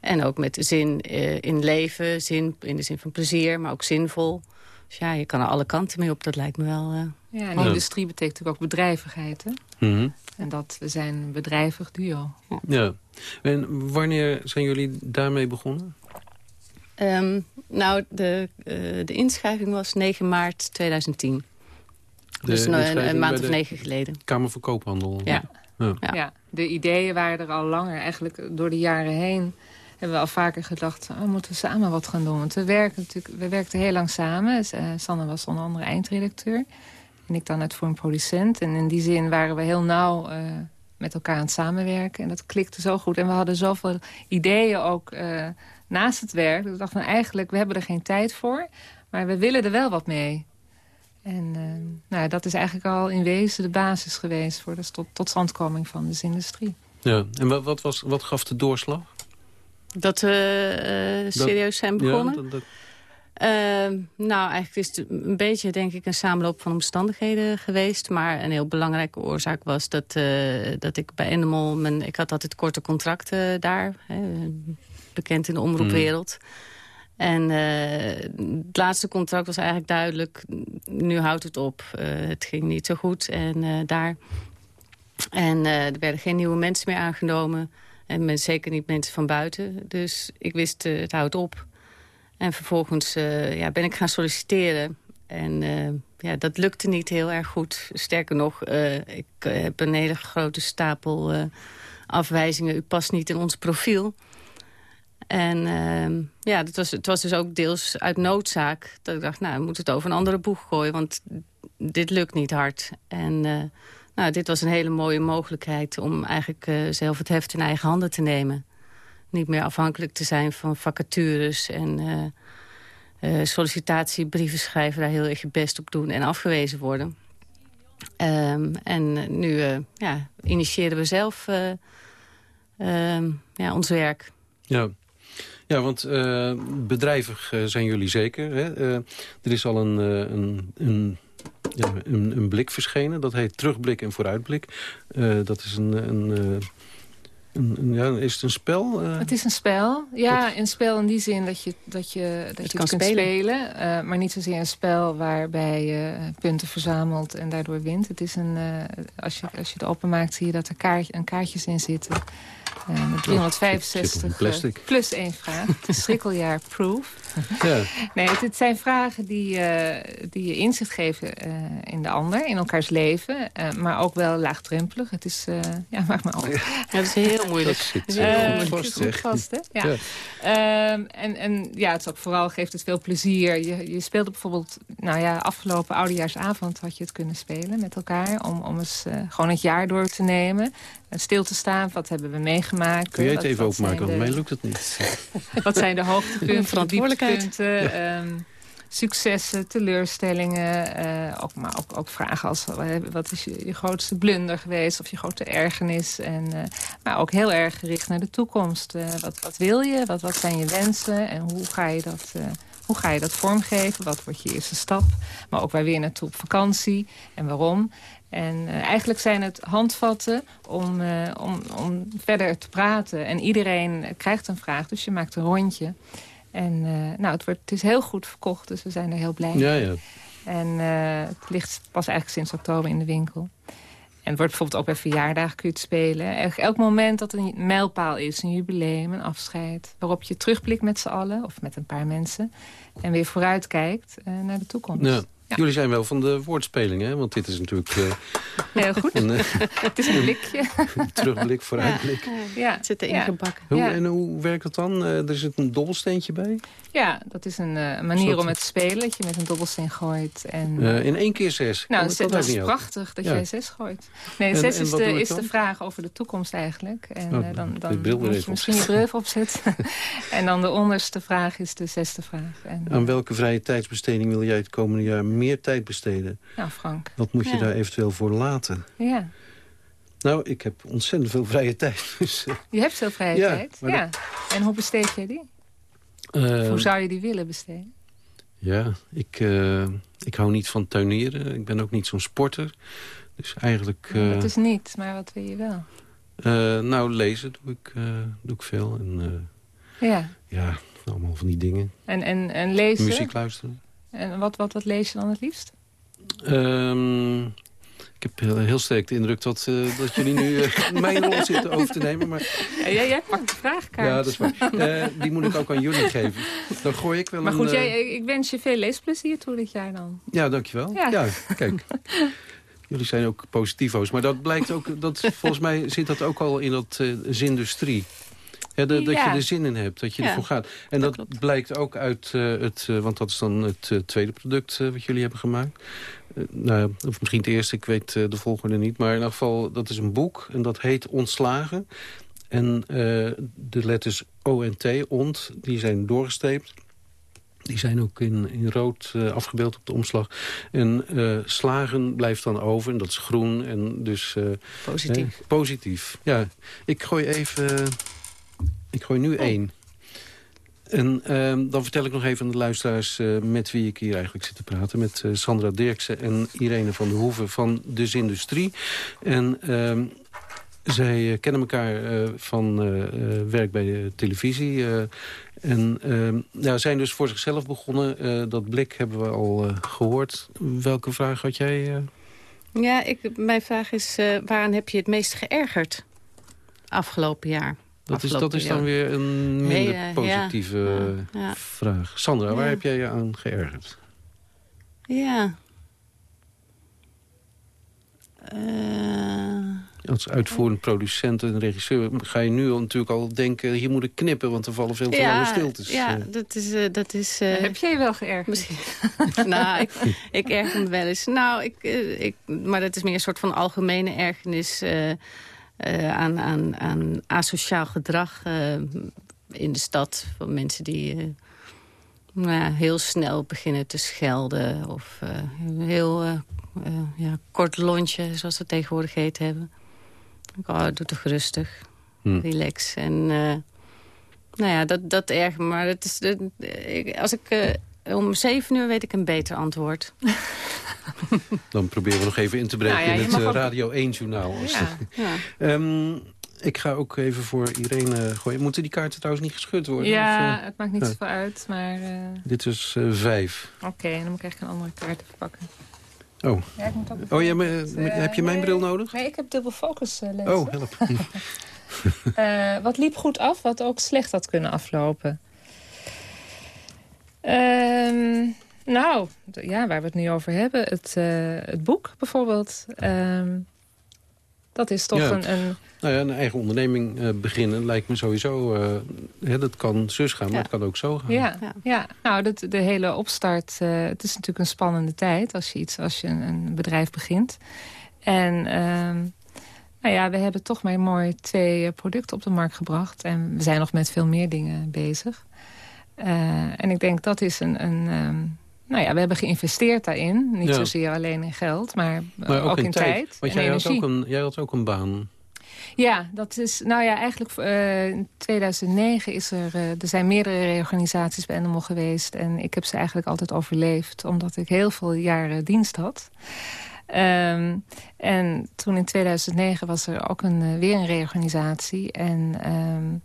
En ook met zin in leven, zin in de zin van plezier, maar ook zinvol. Dus ja, je kan er alle kanten mee op. Dat lijkt me wel... Uh... Ja, en industrie betekent natuurlijk ook bedrijvigheid. Hè? Mhm. En dat we zijn een bedrijvig duo. Ja. ja. En wanneer zijn jullie daarmee begonnen? Um, nou, de, uh, de inschrijving was 9 maart 2010. De dus een, een, maand of negen geleden. Kamer van Koophandel. Ja. Ja. ja. ja. de ideeën waren er al langer, eigenlijk door de jaren heen hebben we al vaker gedacht, oh, moeten we samen wat gaan doen. Want we, werken natuurlijk, we werkten heel lang samen. Uh, Sanne was onder andere eindredacteur. En ik dan voor een producent. En in die zin waren we heel nauw uh, met elkaar aan het samenwerken. En dat klikte zo goed. En we hadden zoveel ideeën ook uh, naast het werk. Dat we dachten, eigenlijk, we hebben er geen tijd voor. Maar we willen er wel wat mee. En nou, dat is eigenlijk al in wezen de basis geweest... voor de tot, totstandkoming van de industrie. Ja, en wat, was, wat gaf de doorslag? Dat we uh, serieus zijn begonnen? Ja, dat, dat... Uh, nou, eigenlijk is het een beetje, denk ik, een samenloop van omstandigheden geweest. Maar een heel belangrijke oorzaak was dat, uh, dat ik bij Animal... Mijn, ik had altijd korte contracten daar, hè, bekend in de omroepwereld. En het laatste contract was eigenlijk duidelijk, nu houdt het op. het ging niet zo goed en daar. En er werden geen nieuwe mensen meer aangenomen. En zeker niet mensen van buiten. Dus ik wist, het houdt op. En vervolgens ja, ben ik gaan solliciteren. En ja, dat lukte niet heel erg goed. Sterker nog, ik eh, heb een hele grote stapel afwijzingen. U past niet in ons profiel. En uh, ja, dat was, het was dus ook deels uit noodzaak. Dat ik dacht, nou, we moeten het over een andere boeg gooien. Want dit lukt niet hard. En nou, dit was een hele mooie mogelijkheid... om eigenlijk zelf het heft in eigen handen te nemen. Niet meer afhankelijk te zijn van vacatures en uh, sollicitatiebrieven schrijven... daar heel erg je best op doen en afgewezen worden. Um, en nu ja, initiëren we zelf uh, ja, ons werk. Ja. Ja, want bedrijvig zijn jullie zeker. Hè? Er is al een, een, een, ja, een, een, blik verschenen. Dat heet Terugblik en Vooruitblik. Uh, dat is een, een ja, is het een spel? Uh, het is een spel. Ja, een spel in die zin dat je, dat je, dat, dat je het kunt spelen. Uh, maar niet zozeer een spel waarbij je punten verzamelt en daardoor wint. Het is een, uh, als, je, als je het openmaakt zie je dat er kaart, een kaartjes in zitten. Uh, met 365 uh, plus één vraag. Het is schrikkeljaar proof. Ja. Nee, het, het, zijn vragen die, uh, die je inzicht geven uh, in de ander, in elkaars leven. maar ook wel laagdrempelig. Het is, ja, maak maar op. Ja, dat is heel moeilijk. Dat zit heel vast, goed vast, hè? Ja. ja. Um, en, en ja, het is ook vooral geeft het veel plezier. Je, je speelde bijvoorbeeld, nou ja, afgelopen oudejaarsavond had je het kunnen spelen met elkaar. Om, om eens gewoon het jaar door te nemen. Stil te staan, wat hebben we meegemaakt. Kun jij het even opmaken, want mij lukt het niet. wat zijn de hoogtepunten, verantwoordelijkheden, um, successen, teleurstellingen. Uh, ook, maar ook, ook, vragen als wat is je, je, grootste blunder geweest of je grote ergernis. En, uh, maar ook heel erg gericht naar de toekomst. Uh, wat, wat wil je? Wat, wat zijn je wensen? En hoe ga je dat... Hoe ga je dat vormgeven? Wat wordt je eerste stap? Maar ook waar weer naartoe op vakantie en waarom? En uh, eigenlijk zijn het handvatten om, uh, om, om verder te praten. En iedereen krijgt een vraag, dus je maakt een rondje. En uh, nou, het, wordt, het is heel goed verkocht, dus we zijn er heel blij mee. Ja, ja. En het ligt pas eigenlijk sinds oktober in de winkel. En het wordt bijvoorbeeld ook bij verjaardagen kun je het spelen. Elk moment dat een mijlpaal is, een jubileum, een afscheid... waarop je terugblikt met z'n allen, of met een paar mensen... en weer vooruit kijkt naar de toekomst. Ja. Jullie zijn wel van de woordspeling, hè? Want dit is natuurlijk... Uh, Heel goed. Een, uh, het is een blikje. terugblik, vooruitblik. Ja, het zit erin gebakken. Hoe, en hoe werkt dat dan? Uh, er zit een dobbelsteentje bij? Ja, dat is een manier om het te spelen. Dat je met een dobbelsteen gooit. En, in één keer zes? Nou, dat, is prachtig dat jij zes gooit. Nee, en, zes is, de, is de vraag over de toekomst eigenlijk. En oh, dan, dan moet je misschien je bril opzetten. en dan de onderste vraag is de zesde vraag. En, Aan welke vrije tijdsbesteding wil jij het komende jaar meer tijd besteden. Nou, Frank. Wat moet je daar eventueel voor laten? Ja. Nou, ik heb ontzettend veel vrije tijd. Dus, eh. je hebt veel vrije tijd? Ja. En hoe besteed jij die? Uh, hoe zou je die willen besteden? Ja, ik, uh, ik hou niet van tuinieren. Ik ben ook niet zo'n sporter. Dus eigenlijk... Uh, dat is niet, maar wat wil je wel? nou, lezen doe ik, doe ik veel. En, ja. Ja, allemaal van die dingen. En, en, en lezen? Muziek luisteren. En wat, wat, wat lees je dan het liefst? Um, ik heb heel, heel, sterk de indruk dat, uh, dat jullie nu uh, mijn rol zitten over te nemen. Maar... Ja, jij, jij pakt de vraagkaart. Ja, dat is waar. Uh, die moet ik ook aan jullie geven. Dan gooi ik wel maar een... Maar goed, jij, ik wens je veel leesplezier toe dit jaar dan. Ja, dankjewel. Ja, ja kijk. Jullie zijn ook positivo's. Maar dat blijkt ook, dat, volgens mij zit dat ook al in dat zindustrie. Ja, dat je er zin in hebt, dat je ervoor gaat. En dat, blijkt ook uit uh, het, uh, want dat is dan het uh, tweede product wat jullie hebben gemaakt. nou, of misschien het eerste, ik weet de volgende niet. Maar in ieder geval, dat is een boek en dat heet Ontslagen. En de letters O en T, ont, die zijn doorgesteept. Die zijn ook in, in rood afgebeeld op de omslag. En slagen blijft dan over en dat is groen. En dus, positief. positief, ja. Ik gooi even... Ik gooi nu oh. één. En uh, dan vertel ik nog even aan de luisteraars uh, met wie ik hier eigenlijk zit te praten. Met uh, Sandra Dirksen en Irene van der Hoeven van Dus Industrie. En uh, Zij uh, kennen elkaar uh, van uh, werk bij de televisie. en ehm, ja, zijn dus voor zichzelf begonnen. dat blik hebben we al gehoord. Welke vraag had jij? Ja, ik, mijn vraag is, waaraan heb je het meest geërgerd afgelopen jaar? Dat is, dat is dan weer een minder positieve ja, ja. vraag. Sandra, waar heb jij je aan geërgerd? Ja. Uh... Als uitvoerend producent en regisseur ga je nu natuurlijk al denken... hier moet ik knippen, want er vallen veel te ja, lange stiltes. Ja, uh, dat is... Uh, dat is heb jij wel geërgerd? Misschien. nou, ik, ik erger me wel eens. Nou, ik, ik, maar dat is meer een soort van algemene ergernis... aan, aan, aan asociaal gedrag in de stad. Van mensen die nou ja, heel snel beginnen te schelden. Of heel ja, kort lontje, zoals we tegenwoordig heet hebben. Oh, doe toch rustig. Hm. Relax. En nou ja, dat, dat erg. Maar het is, als ik uh, om zeven uur weet ik een beter antwoord. Dan proberen we nog even in te breken nou ja, in het uh, Radio 1-journaal. Ja. ja. um, ik ga ook even voor Irene gooien. Moeten die kaarten trouwens niet geschud worden? Ja, of, het maakt niet zoveel uit, maar... Dit is vijf. Oké, okay, dan moet ik echt een andere kaart even pakken. Oh, ja, ik moet ook oh ja, maar, uh, heb je mijn bril nodig? Nee, ik heb dubbel focus uh, lezen. Oh, help. uh, wat liep goed af, wat ook slecht had kunnen aflopen? Ehm, nou, ja, waar we het nu over hebben. Het, het boek bijvoorbeeld. Um, dat is toch een, een... Nou ja, een eigen onderneming uh, beginnen lijkt me sowieso... Uh, hè, dat kan zus gaan, maar het kan ook zo gaan. Ja, ja. nou, dat, de hele opstart... Uh, het is natuurlijk een spannende tijd als je, iets, als je een, een bedrijf begint. En ehm, nou ja, we hebben toch maar mooi twee producten op de markt gebracht. En we zijn nog met veel meer dingen bezig. En ik denk dat is een... een um, nou ja, we hebben geïnvesteerd daarin. Niet zozeer alleen in geld, maar, maar ook, in, tijd. Want jij had, ook een, jij had ook een baan. Ja, dat is, nou ja, eigenlijk uh, in 2009 is er, uh, er zijn meerdere reorganisaties bij Animal geweest. En ik heb ze eigenlijk altijd overleefd, omdat ik heel veel jaren dienst had. Um, en toen in 2009 was er ook een, uh, weer een reorganisatie. En um,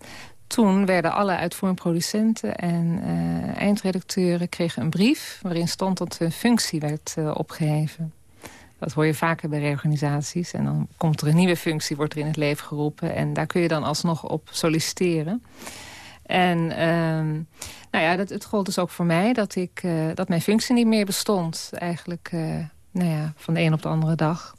toen werden alle uitvoerende producenten en uh, eindredacteuren kregen een brief... waarin stond dat hun functie werd uh, opgeheven. Dat hoor je vaker bij reorganisaties. En dan komt er een nieuwe functie, wordt er in het leven geroepen. En daar kun je dan alsnog op solliciteren. En uh, nou ja, dat, het gold dus ook voor mij dat, ik, uh, dat mijn functie niet meer bestond. Eigenlijk nou ja, van de een op de andere dag.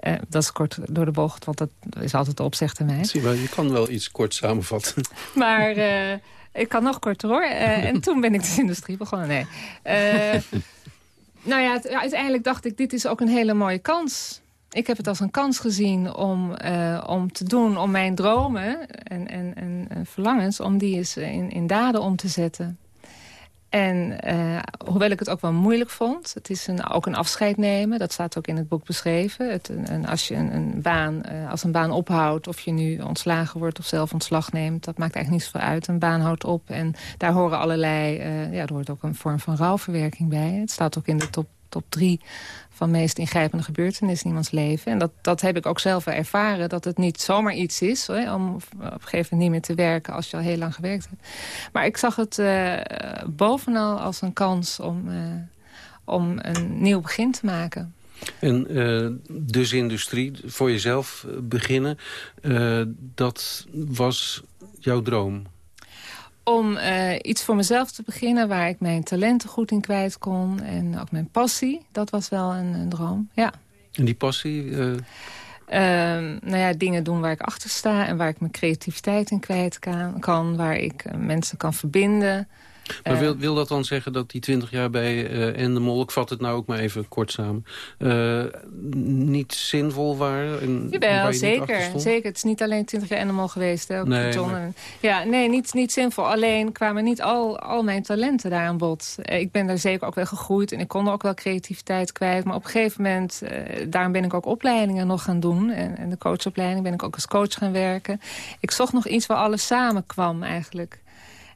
Uh, dat is kort door de bocht, want dat is altijd de opzegtermijn. Zie maar, je kan wel iets kort samenvatten. Maar uh, ik kan nog korter hoor. Uh, en toen ben ik de industrie begonnen. Nee. nou ja, uiteindelijk dacht ik, dit is ook een hele mooie kans. Ik heb het als een kans gezien om, om te doen, om mijn dromen en, en, en verlangens... om die eens in, in daden om te zetten. En uh, hoewel ik het ook wel moeilijk vond, het is een, ook een afscheid nemen. Dat staat ook in het boek beschreven. Het, een, als je een, een baan, uh, als een baan ophoudt, of je nu ontslagen wordt of zelf ontslag neemt, dat maakt eigenlijk niet zoveel uit. Een baan houdt op en daar horen allerlei, uh, ja, er hoort ook een vorm van rouwverwerking bij. Het staat ook in de top top drie van meest ingrijpende gebeurtenissen in iemands leven. En dat, dat heb ik ook zelf ervaren, dat het niet zomaar iets is... Hè, om op een gegeven moment niet meer te werken als je al heel lang gewerkt hebt. Maar ik zag het uh, bovenal als een kans om, uh, om een nieuw begin te maken. En uh, dus industrie, voor jezelf beginnen, dat was jouw droom? Om uh, iets voor mezelf te beginnen... waar ik mijn talenten goed in kwijt kon. En ook mijn passie. Dat was wel een, een droom, ja. En die passie? Uh... nou ja, dingen doen waar ik achter sta... en waar ik mijn creativiteit in kwijt kan. waar ik uh, mensen kan verbinden... Maar eh, wil, wil dat dan zeggen dat die 20 jaar bij uh, Endemol... ik vat het nou ook maar even kort samen... Uh, niet zinvol waren? En Jawel, zeker, zeker. Het is niet alleen 20 jaar Endemol geweest. Hè, ook nee, John maar... Ja, nee, niet, niet zinvol. Alleen kwamen niet al, al mijn talenten daar aan bod. Ik ben daar zeker ook wel gegroeid... en ik kon er ook wel creativiteit kwijt. Maar op een gegeven moment... daarom ben ik ook opleidingen nog gaan doen. En, en de coachopleiding ben ik ook als coach gaan werken. Ik zocht nog iets waar alles samenkwam eigenlijk...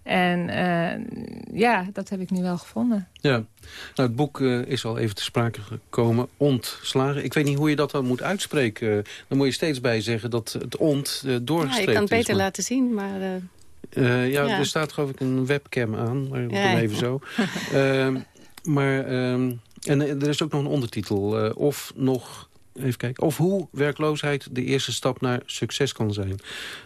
En ja, dat heb ik nu wel gevonden. Ja, nou, het boek is al even te sprake gekomen. Ontslagen. Ik weet niet hoe je dat dan moet uitspreken. dan moet je steeds bij zeggen dat het ont uh, doorgestreept is. Ja, je kan het beter laten zien, maar... ja, ja, er staat geloof ik een webcam aan, maar ja. even zo. Ehm, maar, ehm, en er is ook nog een ondertitel. of nog even kijken. Of hoe werkloosheid de eerste stap naar succes kan zijn.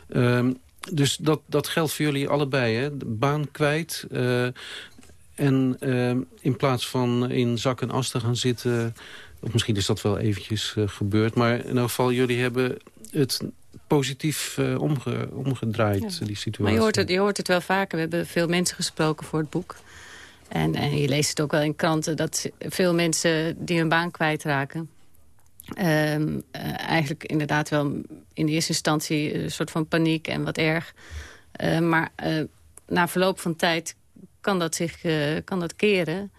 Ehm, dus dat, dat geldt voor jullie allebei. Hè? De baan kwijt. Uh, en uh, in plaats van in zak en as te gaan zitten... of misschien is dat wel eventjes uh, gebeurd... maar in elk geval, jullie hebben het positief omge, omgedraaid, ja. die situatie. Maar je hoort, het, je hoort het wel vaker. We hebben veel mensen gesproken voor het boek. En, en je leest het ook wel in kranten... dat veel mensen die hun baan kwijtraken... Um, uh, eigenlijk inderdaad wel in de eerste instantie een soort van paniek en wat erg. Uh, maar uh, na verloop van tijd kan dat zich kan dat keren.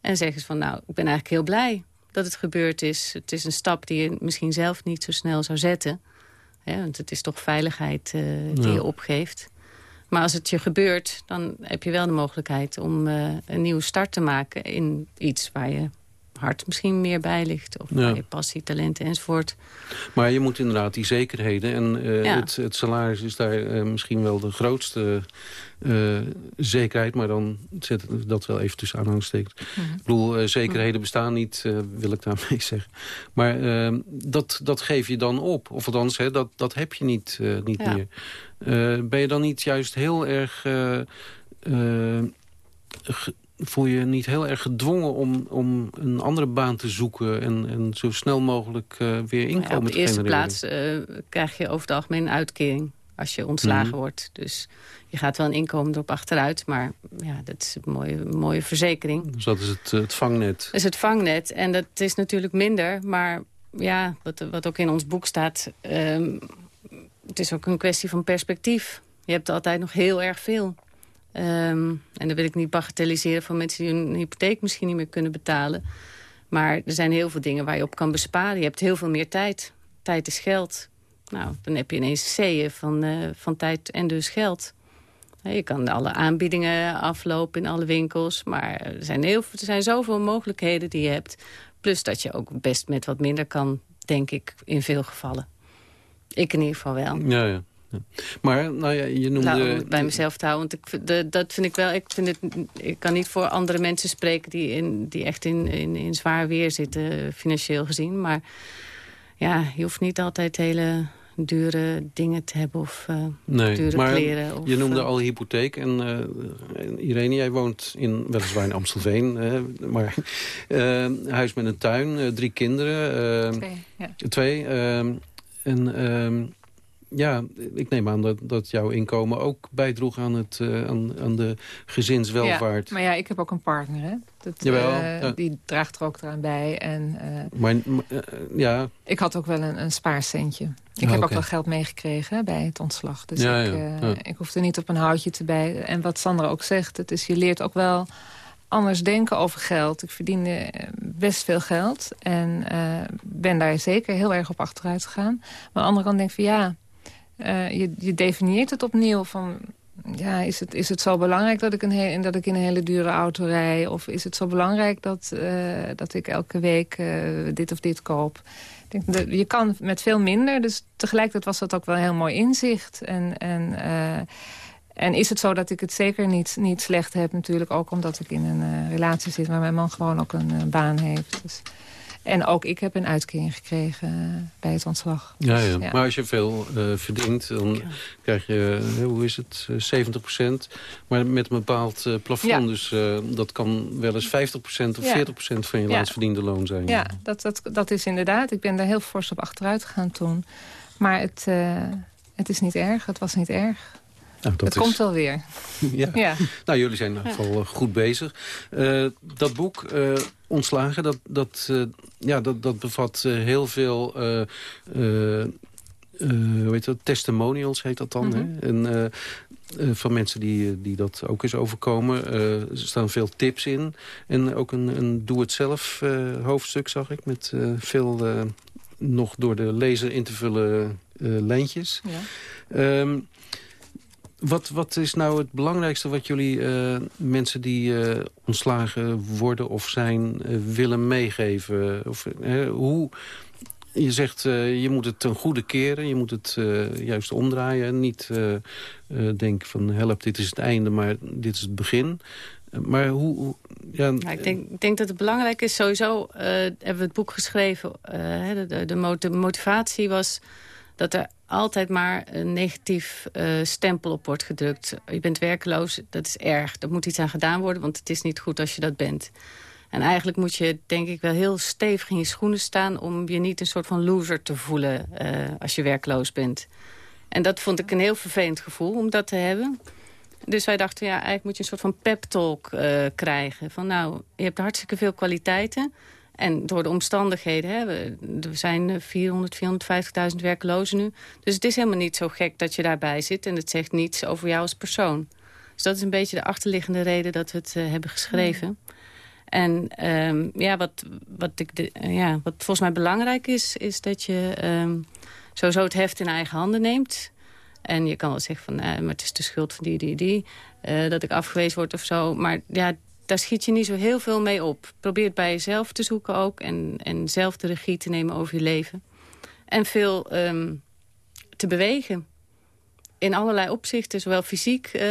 En zeggen ze van nou, ik ben eigenlijk heel blij dat het gebeurd is. Het is een stap die je misschien zelf niet zo snel zou zetten. Ja, want het is toch veiligheid die ja. je opgeeft. Maar als het je gebeurt, dan heb je wel de mogelijkheid om een nieuwe start te maken in iets waar je hart misschien meer bij ligt. Of ja. je passie, talenten enzovoort. Maar je moet inderdaad die zekerheden. En uh, ja. het, het, salaris is daar uh, misschien wel de grootste uh, zekerheid. Maar dan zet dat wel even tussen aanhalingstekens. Mm -hmm. Ik bedoel, zekerheden bestaan niet, wil ik daarmee zeggen. Maar ehm, dat, dat geef je dan op. Of althans, hè, dat, dat heb je niet, niet ja. meer. ben je dan niet juist heel erg voel je niet heel erg gedwongen om, om een andere baan te zoeken... en, en zo snel mogelijk uh, weer inkomen nou ja, te genereren? Op de eerste plaats uh, krijg je over het algemeen een uitkering als je ontslagen mm. wordt. Dus je gaat wel een inkomen erop achteruit, maar ja, dat is een mooie, mooie verzekering. Dus dat is het, het vangnet? Dat is het vangnet en dat is natuurlijk minder, maar ja, wat, wat ook in ons boek staat... Um, het is ook een kwestie van perspectief. Je hebt altijd nog heel erg veel. Um, en dan wil ik niet bagatelliseren van mensen die hun hypotheek misschien niet meer kunnen betalen. Maar er zijn heel veel dingen waar je op kan besparen. Je hebt heel veel meer tijd. Tijd is geld. Nou, dan heb je ineens zeeën van, uh, van tijd en dus geld. Je kan alle aanbiedingen aflopen in alle winkels. Maar er zijn, heel, er zijn zoveel mogelijkheden die je hebt. Plus dat je ook best met wat minder kan, denk ik, in veel gevallen. Ik in ieder geval wel. Ja, ja. Maar nou ja, je noemde... Nou, om het bij mezelf te houden. Want ik, de, dat vind ik wel... Ik, vind het, ik kan niet voor andere mensen spreken die, in, die echt in, in, in zwaar weer zitten, financieel gezien. Maar ja, je hoeft niet altijd hele dure dingen te hebben of uh, nee, dure maar kleren. Of, je noemde al hypotheek en uh, Irene, jij woont in, weliswaar in Amstelveen, uh, maar huis met een tuin, drie kinderen. twee, ja. Twee, en ehm, ja, ik neem aan dat, dat jouw inkomen ook bijdroeg aan, het, uh, aan, aan de gezinswelvaart. Ja, maar ja, ik heb ook een partner, hè. Dat, Jawel, uh, ja. Die draagt er ook eraan bij. En, uh, maar, ja. Ik had ook wel een, een spaarcentje. Ik oh, heb okay. ook wel geld meegekregen bij het ontslag. Dus ja, ik, ik hoefde niet op een houtje te bij. En wat Sandra ook zegt, het is, je leert ook wel anders denken over geld. Ik verdiende best veel geld. En ben daar zeker heel erg op achteruit gegaan. Maar aan de andere kant denk ik van ja uh, je, je definieert het opnieuw van... Ja, is het, is het zo belangrijk dat ik, een dat ik in een hele dure auto rij? Of is het zo belangrijk dat, uh, dat ik elke week uh, dit of dit koop? Denk, je kan met veel minder, dus tegelijkertijd was dat ook wel heel mooi inzicht. En, en, en is het zo dat ik het zeker niet, niet slecht heb natuurlijk... ook omdat ik in een relatie zit waar mijn man gewoon ook een baan heeft. Dus, en ook ik heb een uitkering gekregen bij het ontslag. Ja, ja. ja. maar als je veel uh, verdient, dan ja. krijg je, uh, hoe is het, uh, 70% Maar met een bepaald uh, plafond. Ja. Dus dat kan wel eens 50% of 40% van je laatst verdiende loon zijn. Ja, dat, dat, dat is inderdaad. Ik ben daar heel fors op achteruit gegaan toen. Maar het, het is niet erg. Het was niet erg. Nou, dat het is... komt wel weer. ja. ja. Nou, jullie zijn in ieder geval goed bezig. Uh, dat boek, uh, Ontslagen, dat, dat, uh, ja, dat, dat bevat heel veel... hoe heet dat? Testimonials heet dat dan. Mm -hmm. hè? En, van mensen die, die dat ook is overkomen. er staan veel tips in. En ook een, een doe-het-zelf hoofdstuk, zag ik. Met veel nog door de lezer in te vullen lijntjes. Ja. Um, Wat, wat is nou het belangrijkste wat jullie mensen die ontslagen worden of zijn willen meegeven? Of, hoe, je zegt, je moet het ten goede keren. Je moet het juist omdraaien. Niet denken van, help, dit is het einde, maar dit is het begin. Maar hoe... ja, ik, denk, ik denk dat het belangrijk is, sowieso hebben we het boek geschreven. De, de, motivatie was dat er altijd maar een negatief uh, stempel op wordt gedrukt. Je bent werkloos, dat is erg. Er moet iets aan gedaan worden, want het is niet goed als je dat bent. En eigenlijk moet je, denk ik, wel heel stevig in je schoenen staan... om je niet een soort van loser te voelen als je werkloos bent. En dat vond ik een heel vervelend gevoel om dat te hebben. Dus wij dachten, ja, eigenlijk moet je een soort van pep-talk uh, krijgen. Van nou, je hebt hartstikke veel kwaliteiten. En door de omstandigheden, hè, we, er zijn 400, 450.000 werklozen nu. Dus het is helemaal niet zo gek dat je daarbij zit. En het zegt niets over jou als persoon. Dus dat is een beetje de achterliggende reden dat we het uh, hebben geschreven. En um, ja, wat, wat, ik de, uh, ja, wat volgens mij belangrijk is, is dat je um, sowieso het heft in eigen handen neemt. En je kan wel zeggen van, eh, maar het is de schuld van die, die, die. Uh, dat ik afgewezen word of zo. Maar ja, daar schiet je niet zo heel veel mee op. Probeer het bij jezelf te zoeken ook. En, en zelf de regie te nemen over je leven. En veel um, te bewegen. In allerlei opzichten, zowel fysiek. Uh,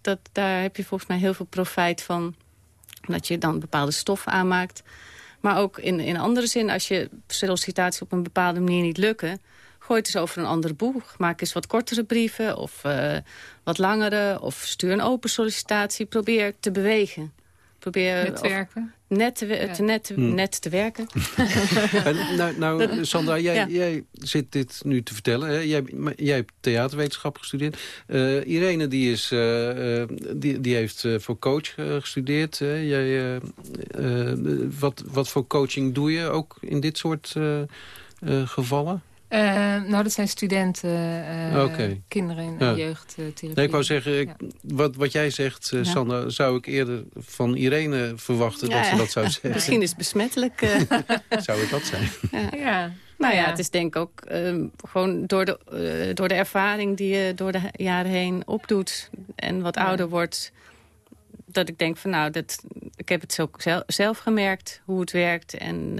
dat, daar heb je volgens mij heel veel profijt van. Dat je dan bepaalde stoffen aanmaakt. Maar ook in, in andere zin, als je sollicitatie op een bepaalde manier niet lukken Gooi het eens over een andere boeg. Maak eens wat kortere brieven of uh, wat langere. Of stuur een open sollicitatie. Probeer te bewegen. Probeer Netwerken. Net te, ja. te, net, hmm. net te werken. en, nou, nou Sandra, jij, ja. jij, zit dit nu te vertellen. Hè? Jij, jij hebt theaterwetenschap gestudeerd. Uh, Irene die is, uh, die, die heeft voor coach gestudeerd. Jij, wat, wat voor coaching doe je ook in dit soort gevallen? Uh, nou, dat zijn studenten, uh, kinderen in ja. jeugdtherapie. Nee, ik wou zeggen, ik, wat, wat jij zegt, uh, ja. Zou ik eerder van Irene verwachten dat ze dat zou zeggen. Misschien is het besmettelijk. zou het dat zijn? Ja. Nou ja, het is denk ik ook uh, gewoon door de, uh, door de ervaring die je door de jaren heen opdoet... en wat ouder wordt, dat ik denk van nou, dat, ik heb het zo zelf, zelf gemerkt hoe het werkt... en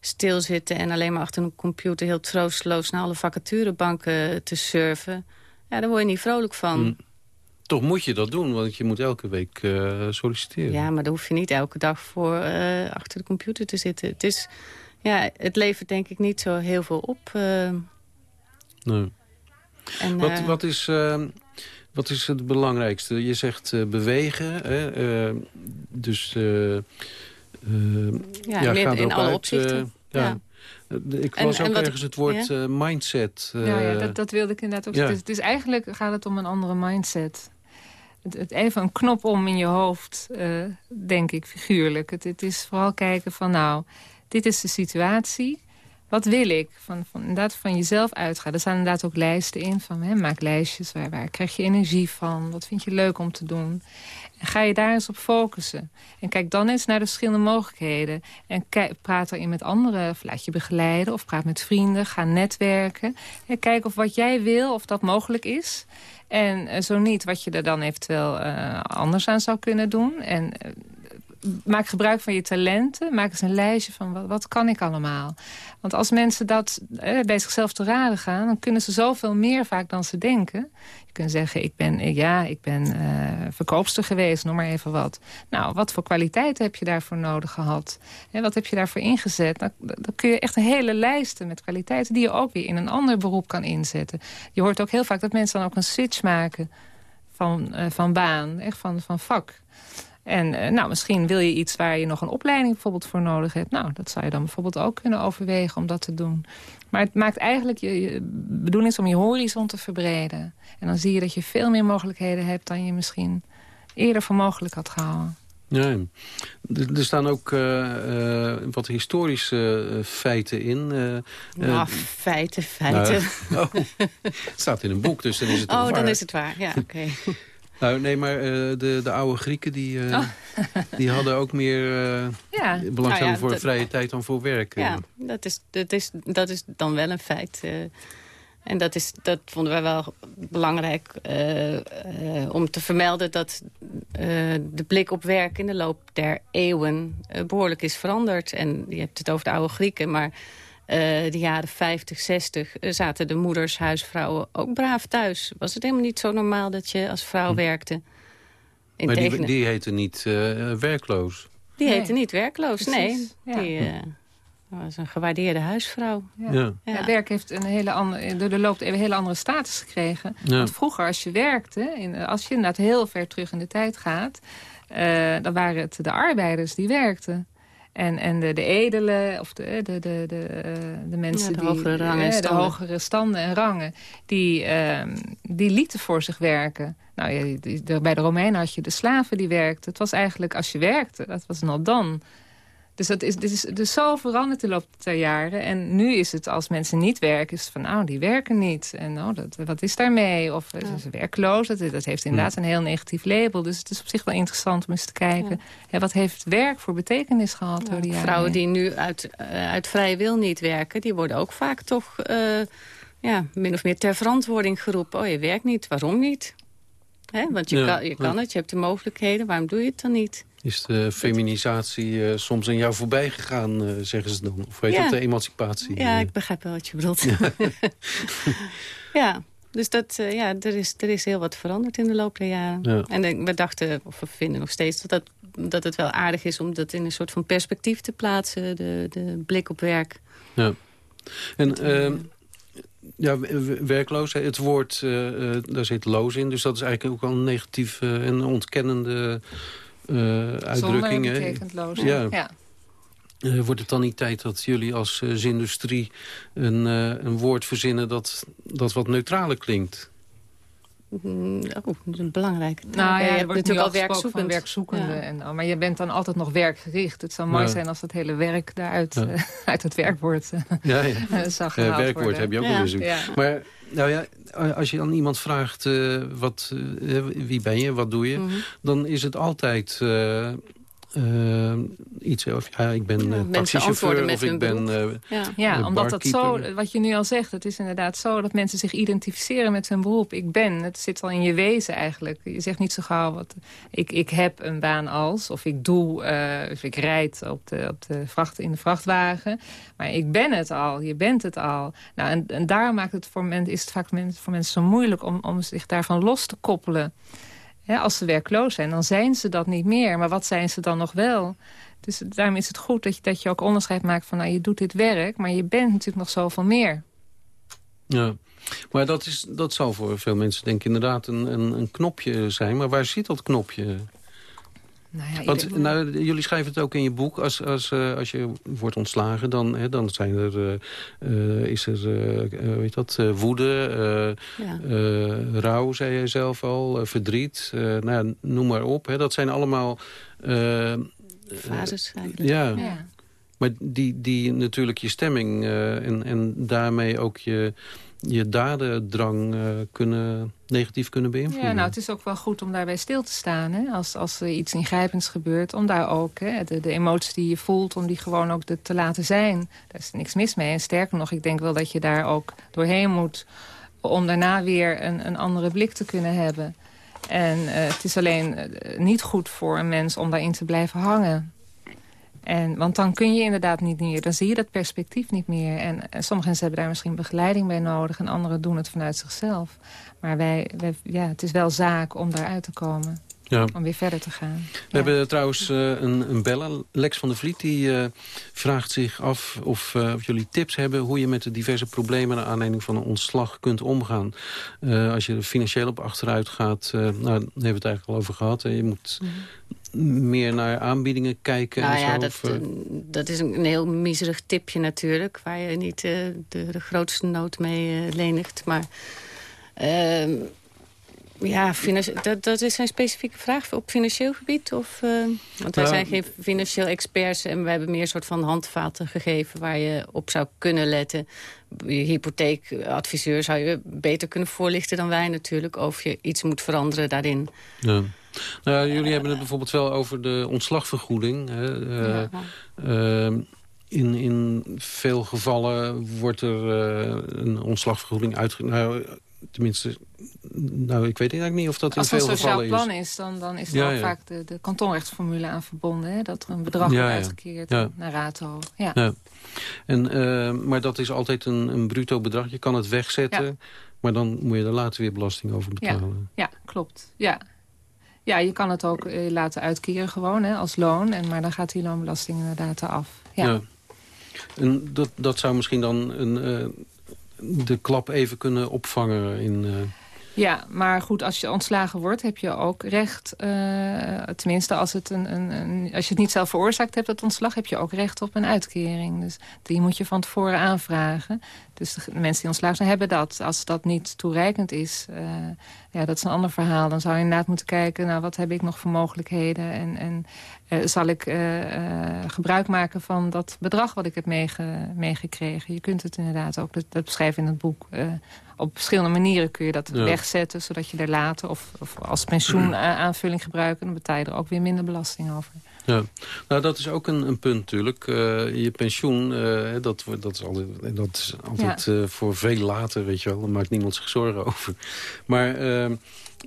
stilzitten en alleen maar achter een computer... heel troosteloos naar alle vacaturebanken te surfen... ja, daar word je niet vrolijk van. Mm. Toch moet je dat doen, want je moet elke week uh, solliciteren. Ja, maar dan hoef je niet elke dag voor uh, achter de computer te zitten. Het, is, ja, het levert denk ik niet zo heel veel op. Uh. Nee. En, wat, wat, is, wat is het belangrijkste? Je zegt bewegen, hè? dus... ja, ja in, in alle uit, opzichten. ja. Ik las ook ergens het woord ja? uh, mindset. Uh, ja, ja dat, dat, wilde ik inderdaad ook zeggen. Het, is, eigenlijk gaat het om een andere mindset. Het, het even een knop om in je hoofd, uh, denk ik, figuurlijk. Het, het, is vooral kijken van, nou, dit is de situatie. Wat wil ik? Van, van, inderdaad van jezelf uitgaan. Er staan inderdaad ook lijsten in. Van, hè, maak lijstjes. Waar, waar krijg je energie van? Wat vind je leuk om te doen? Ga je daar eens op focussen. En kijk dan eens naar de verschillende mogelijkheden. En kijk, praat erin met anderen. Of laat je begeleiden. Of praat met vrienden. Ga netwerken. En kijk of wat jij wil, of dat mogelijk is. En uh, zo niet, wat je er dan eventueel uh, anders aan zou kunnen doen. En uh, maak gebruik van je talenten. Maak eens een lijstje van wat, wat kan ik allemaal. Want als mensen dat eh, bij zichzelf te raden gaan... dan kunnen ze zoveel meer vaak dan ze denken. Je kunt zeggen, ik ben, ja, ik ben uh, verkoopster geweest, noem maar even wat. Nou, wat voor kwaliteiten heb je daarvoor nodig gehad? En wat heb je daarvoor ingezet? Nou, dan kun je echt een hele lijst met kwaliteiten... die je ook weer in een ander beroep kan inzetten. Je hoort ook heel vaak dat mensen dan ook een switch maken van, van baan, echt van, van vak. En uh, nou, misschien wil je iets waar je nog een opleiding bijvoorbeeld voor nodig hebt. Nou, dat zou je dan bijvoorbeeld ook kunnen overwegen om dat te doen. Maar het maakt eigenlijk, je, je bedoeling is om je horizon te verbreden. En dan zie je dat je veel meer mogelijkheden hebt dan je misschien eerder voor mogelijk had gehouden. Ja, er staan ook uh, uh, wat historische uh, feiten in. nou, feiten, feiten. Nou, oh, het staat in een boek, dus dan is het Oh, waar. dan is het waar, ja, oké. Nou, nee, maar uh, de, de oude Grieken die, uh, oh. die hadden ook meer uh, ja. belangstelling nou ja, voor vrije tijd dan voor werk. Ja, dat is, dat, is, dat is dan wel een feit. En dat, is, dat vonden wij wel belangrijk om te vermelden... dat de blik op werk in de loop der eeuwen behoorlijk is veranderd. En je hebt het over de oude Grieken, maar de jaren 50, 60... zaten de moeders, huisvrouwen ook braaf thuis. Was het helemaal niet zo normaal dat je als vrouw hm. werkte? maar die, die heette niet werkloos? Die heette niet werkloos, nee. Ja. Die, dat was een gewaardeerde huisvrouw. Ja. ja. werk heeft een hele andere, door de loop een hele andere status gekregen. Want vroeger als je werkte, in, als je inderdaad heel ver terug in de tijd gaat... Uh, dan waren het de arbeiders die werkten. En, en de, de edelen, of de, de, de, de, eh, de mensen de die... Hogere rangen uh, de hogere standen en rangen. Die, uh, die lieten voor zich werken. Nou, ja, bij de Romeinen had je de slaven die werkten. Het was eigenlijk, als je werkte, dat was nog dan... Dus dat is, dit is dus zo veranderd de loop der jaren. En nu is het, als mensen niet werken, is het van, nou, die werken niet. En nou, dat, wat is daarmee? Of ja. ze werkloos. Dat, dat heeft inderdaad een heel negatief label. Dus het is op zich wel interessant om eens te kijken. Ja. wat heeft werk voor betekenis gehad door die jaren? Vrouwen die nu uit, uh, uit vrije wil niet werken, die worden ook vaak toch... Uh, ja, min of meer ter verantwoording geroepen. Oh, je werkt niet. Waarom niet? Hè? Want je, kan, je kan het, je hebt de mogelijkheden. Waarom doe je het dan niet? Is de feminisatie uh, soms aan jou voorbij gegaan, uh, zeggen ze dan? Of weet ja. dat de emancipatie? Ja, ik begrijp wel wat je bedoelt. Ja, ja. dus dat, uh, ja, er, is, er is heel wat veranderd in de loop der jaren. Ja. En we dachten, of we vinden nog steeds... Dat, dat, dat het wel aardig is om dat in een soort van perspectief te plaatsen. De, de blik op werk. Ja. En... Ehm, ja, werkloos. Het woord, daar zit loos in. Dus dat is eigenlijk ook al een negatief en ontkennende uh, uitdrukkingen. Ja. ja. Uh, wordt het dan niet tijd dat jullie als uh, zindustrie een, een woord verzinnen dat, dat wat neutraler klinkt? Mm, oh, dat is belangrijk. Nou ja, je wordt natuurlijk al werkzoekend. werkzoekende. Ja. En, maar je bent dan altijd nog werkgericht. Het zou mooi zijn als het hele werk daaruit ja. uit het werkwoord ja, ja. zou gehaald werkwoord heb je ook wel eens. Maar nou ja, als je dan iemand vraagt, uh, wat, uh, wie ben je, wat doe je... Mm -hmm. dan is het altijd uh, uh, iets of ja, ik ben uh, taxichauffeur of ik ben uh, Ja, ja omdat dat zo, wat je nu al zegt, het is inderdaad zo dat mensen zich identificeren met hun beroep. Ik ben, het zit al in je wezen eigenlijk. Je zegt niet zo gauw, wat, ik, ik heb een baan als, of ik doe, of ik rijd op de, op de vracht, in de vrachtwagen. Maar ik ben het al, je bent het al. Nou, en, en daar maakt het voor mensen, is het vaak voor mensen zo moeilijk om, om zich daarvan los te koppelen als ze werkloos zijn, dan zijn ze dat niet meer. Maar wat zijn ze dan nog wel? Dus daarom is het goed dat je, dat je ook onderscheid maakt van... nou, je doet dit werk, maar je bent natuurlijk nog zoveel meer. Ja, maar dat, is, dat zal voor veel mensen denk ik inderdaad een, een, een knopje zijn. Maar waar zit dat knopje? Nou ja, Want nou, jullie schrijven het ook in je boek. Als, als, uh, als je wordt ontslagen, dan, hè, dan zijn er, uh, uh, is er weet dat, woede, ja. rouw, zei je zelf al, verdriet. nou, noem maar op. Hè. Dat zijn allemaal... Fases eigenlijk. Ja. ja. Maar die, die natuurlijk je stemming en, en daarmee ook je je dadendrang uh, kunnen, negatief kunnen beïnvloeden. Ja, nou, het is ook wel goed om daarbij stil te staan. Hè? Als, als er iets ingrijpends gebeurt, om daar ook hè, de, de emoties die je voelt... om die gewoon ook te laten zijn. Daar is niks mis mee. En sterker nog, ik denk wel dat je daar ook doorheen moet... om daarna weer een, een andere blik te kunnen hebben. En uh, het is alleen uh, niet goed voor een mens om daarin te blijven hangen. En, want dan kun je inderdaad niet meer, dan zie je dat perspectief niet meer. En, en sommige mensen hebben daar misschien begeleiding bij nodig... en anderen doen het vanuit zichzelf. Maar wij, wij ja, het is wel zaak om daaruit te komen. Ja. Om weer verder te gaan. We hebben trouwens uh, een, een beller, Lex van der Vliet... die uh, vraagt zich af of, uh, of, jullie tips hebben... hoe je met de diverse problemen naar aanleiding van een ontslag kunt omgaan. als je er financieel op achteruit gaat, nou, daar hebben we het eigenlijk al over gehad. je moet mm meer naar aanbiedingen kijken? Nou en ja, zo, dat, of, dat is een, heel miserig tipje natuurlijk... waar je niet uh, de, de, grootste nood mee uh, lenigt. Maar uh, ja, dat, dat is een specifieke vraag op financieel gebied? Of, want wij nou, zijn geen financieel experts... en we hebben meer een soort van handvaten gegeven... waar je op zou kunnen letten. Je hypotheekadviseur zou je beter kunnen voorlichten dan wij natuurlijk... of je iets moet veranderen daarin. Ja. Nou, jullie hebben het bijvoorbeeld wel over de ontslagvergoeding. Hè. Ja. uh, in, in veel gevallen wordt er een ontslagvergoeding uitgegeven. Nou, tenminste, nou, ik weet eigenlijk niet of dat in veel gevallen is. Als er een sociaal plan is, dan, dan is er ook vaak de, de kantonrechtsformule aan verbonden. Hè? Dat er een bedrag wordt uitgekeerd naar rato. Ja. En, uh, maar dat is altijd een, een bruto bedrag. Je kan het wegzetten, maar dan moet je er later weer belasting over betalen. Ja, klopt. Ja. Ja, je kan het ook eh, laten uitkeren gewoon hè, als loon. En, maar dan gaat die loonbelasting inderdaad eraf. Ja. En dat, dat zou misschien dan een... Uh, de klap even kunnen opvangen in... Uh... Ja, maar goed, als je ontslagen wordt, heb je ook recht... Uh, tenminste, als, het een, een, als je het niet zelf veroorzaakt hebt, dat ontslag... heb je ook recht op een uitkering. Dus die moet je van tevoren aanvragen. Dus de mensen die ontslagen zijn, hebben dat. Als dat niet toereikend is, uh, ja, dat is een ander verhaal. Dan zou je inderdaad moeten kijken, nou, wat heb ik nog voor mogelijkheden? En, en uh, zal ik gebruik maken van dat bedrag wat ik heb meegekregen? je kunt het inderdaad ook, dat, dat beschrijven in het boek op verschillende manieren kun je dat wegzetten... zodat je er later of, of als pensioenaanvulling gebruiken... dan betaal je er ook weer minder belasting over. Ja, nou dat is ook een, een punt natuurlijk. Uh, je pensioen, uh, dat, dat is altijd, dat is altijd ja. uh, voor veel later, weet je wel. Daar maakt niemand zich zorgen over. Maar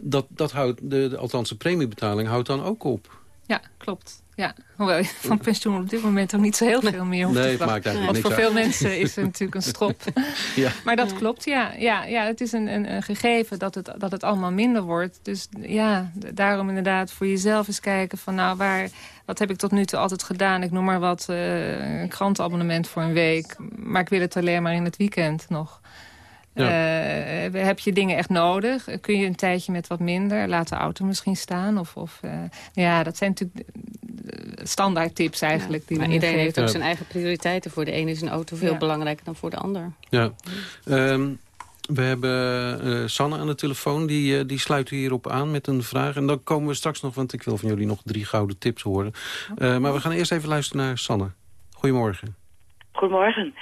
dat, dat houdt, de, de, althans de premiebetaling houdt dan ook op. Ja, klopt. Ja, hoewel je van pensioen op dit moment ook niet zo heel veel meer hoeft nee, te wachten. Want voor veel mensen is het natuurlijk een strop. ja. Maar dat klopt, ja. ja, ja het is een, een, een, gegeven dat het, dat het allemaal minder wordt. Dus ja, daarom inderdaad voor jezelf eens kijken van nou, waar, wat heb ik tot nu toe altijd gedaan? Ik noem maar wat, uh, een krantenabonnement voor een week. Maar ik wil het alleen maar in het weekend nog. Ja. Uh, heb je dingen echt nodig? Kun je een tijdje met wat minder? Laat de auto misschien staan? Of, of uh, ja, dat zijn natuurlijk standaard tips eigenlijk. Ja. Die maar iedereen heeft ook zijn eigen prioriteiten. Voor de ene is een auto veel belangrijker dan voor de ander. Ja. Um, we hebben uh, Sanne aan de telefoon, die, uh, die sluit hierop aan met een vraag. En dan komen we straks nog, want ik wil van jullie nog drie gouden tips horen. Uh, maar we gaan eerst even luisteren naar Sanne. Goedemorgen. Goedemorgen.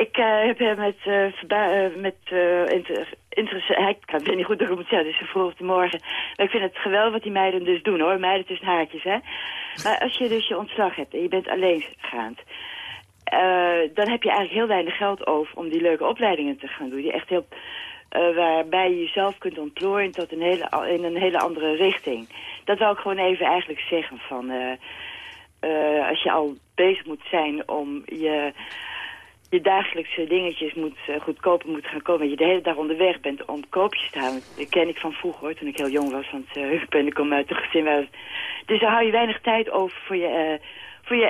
Ik uh, heb hem met, uh, met uh, interesse... Ik weet niet goed moet zeggen, het is vroeg op morgen. Maar ik vind het geweldig wat die meiden dus doen, hoor. Meiden tussen haakjes, hè. Maar als je dus je ontslag hebt en je bent alleengaand... dan heb je eigenlijk heel weinig geld over om die leuke opleidingen te gaan doen. Die echt heel, waarbij je jezelf kunt ontplooien tot een hele, in een hele andere richting. Dat wil ik gewoon even eigenlijk zeggen van... als je al bezig moet zijn om je je dagelijkse dingetjes moet, uh, goedkoper moet gaan komen. Dat je de hele dag onderweg bent om koopjes te halen. Dat ken ik van vroeger hoor, toen ik heel jong was. Want uh, ik, ben, ik kom uit een gezin waar... Dus dan hou je weinig tijd over voor je, uh, voor je,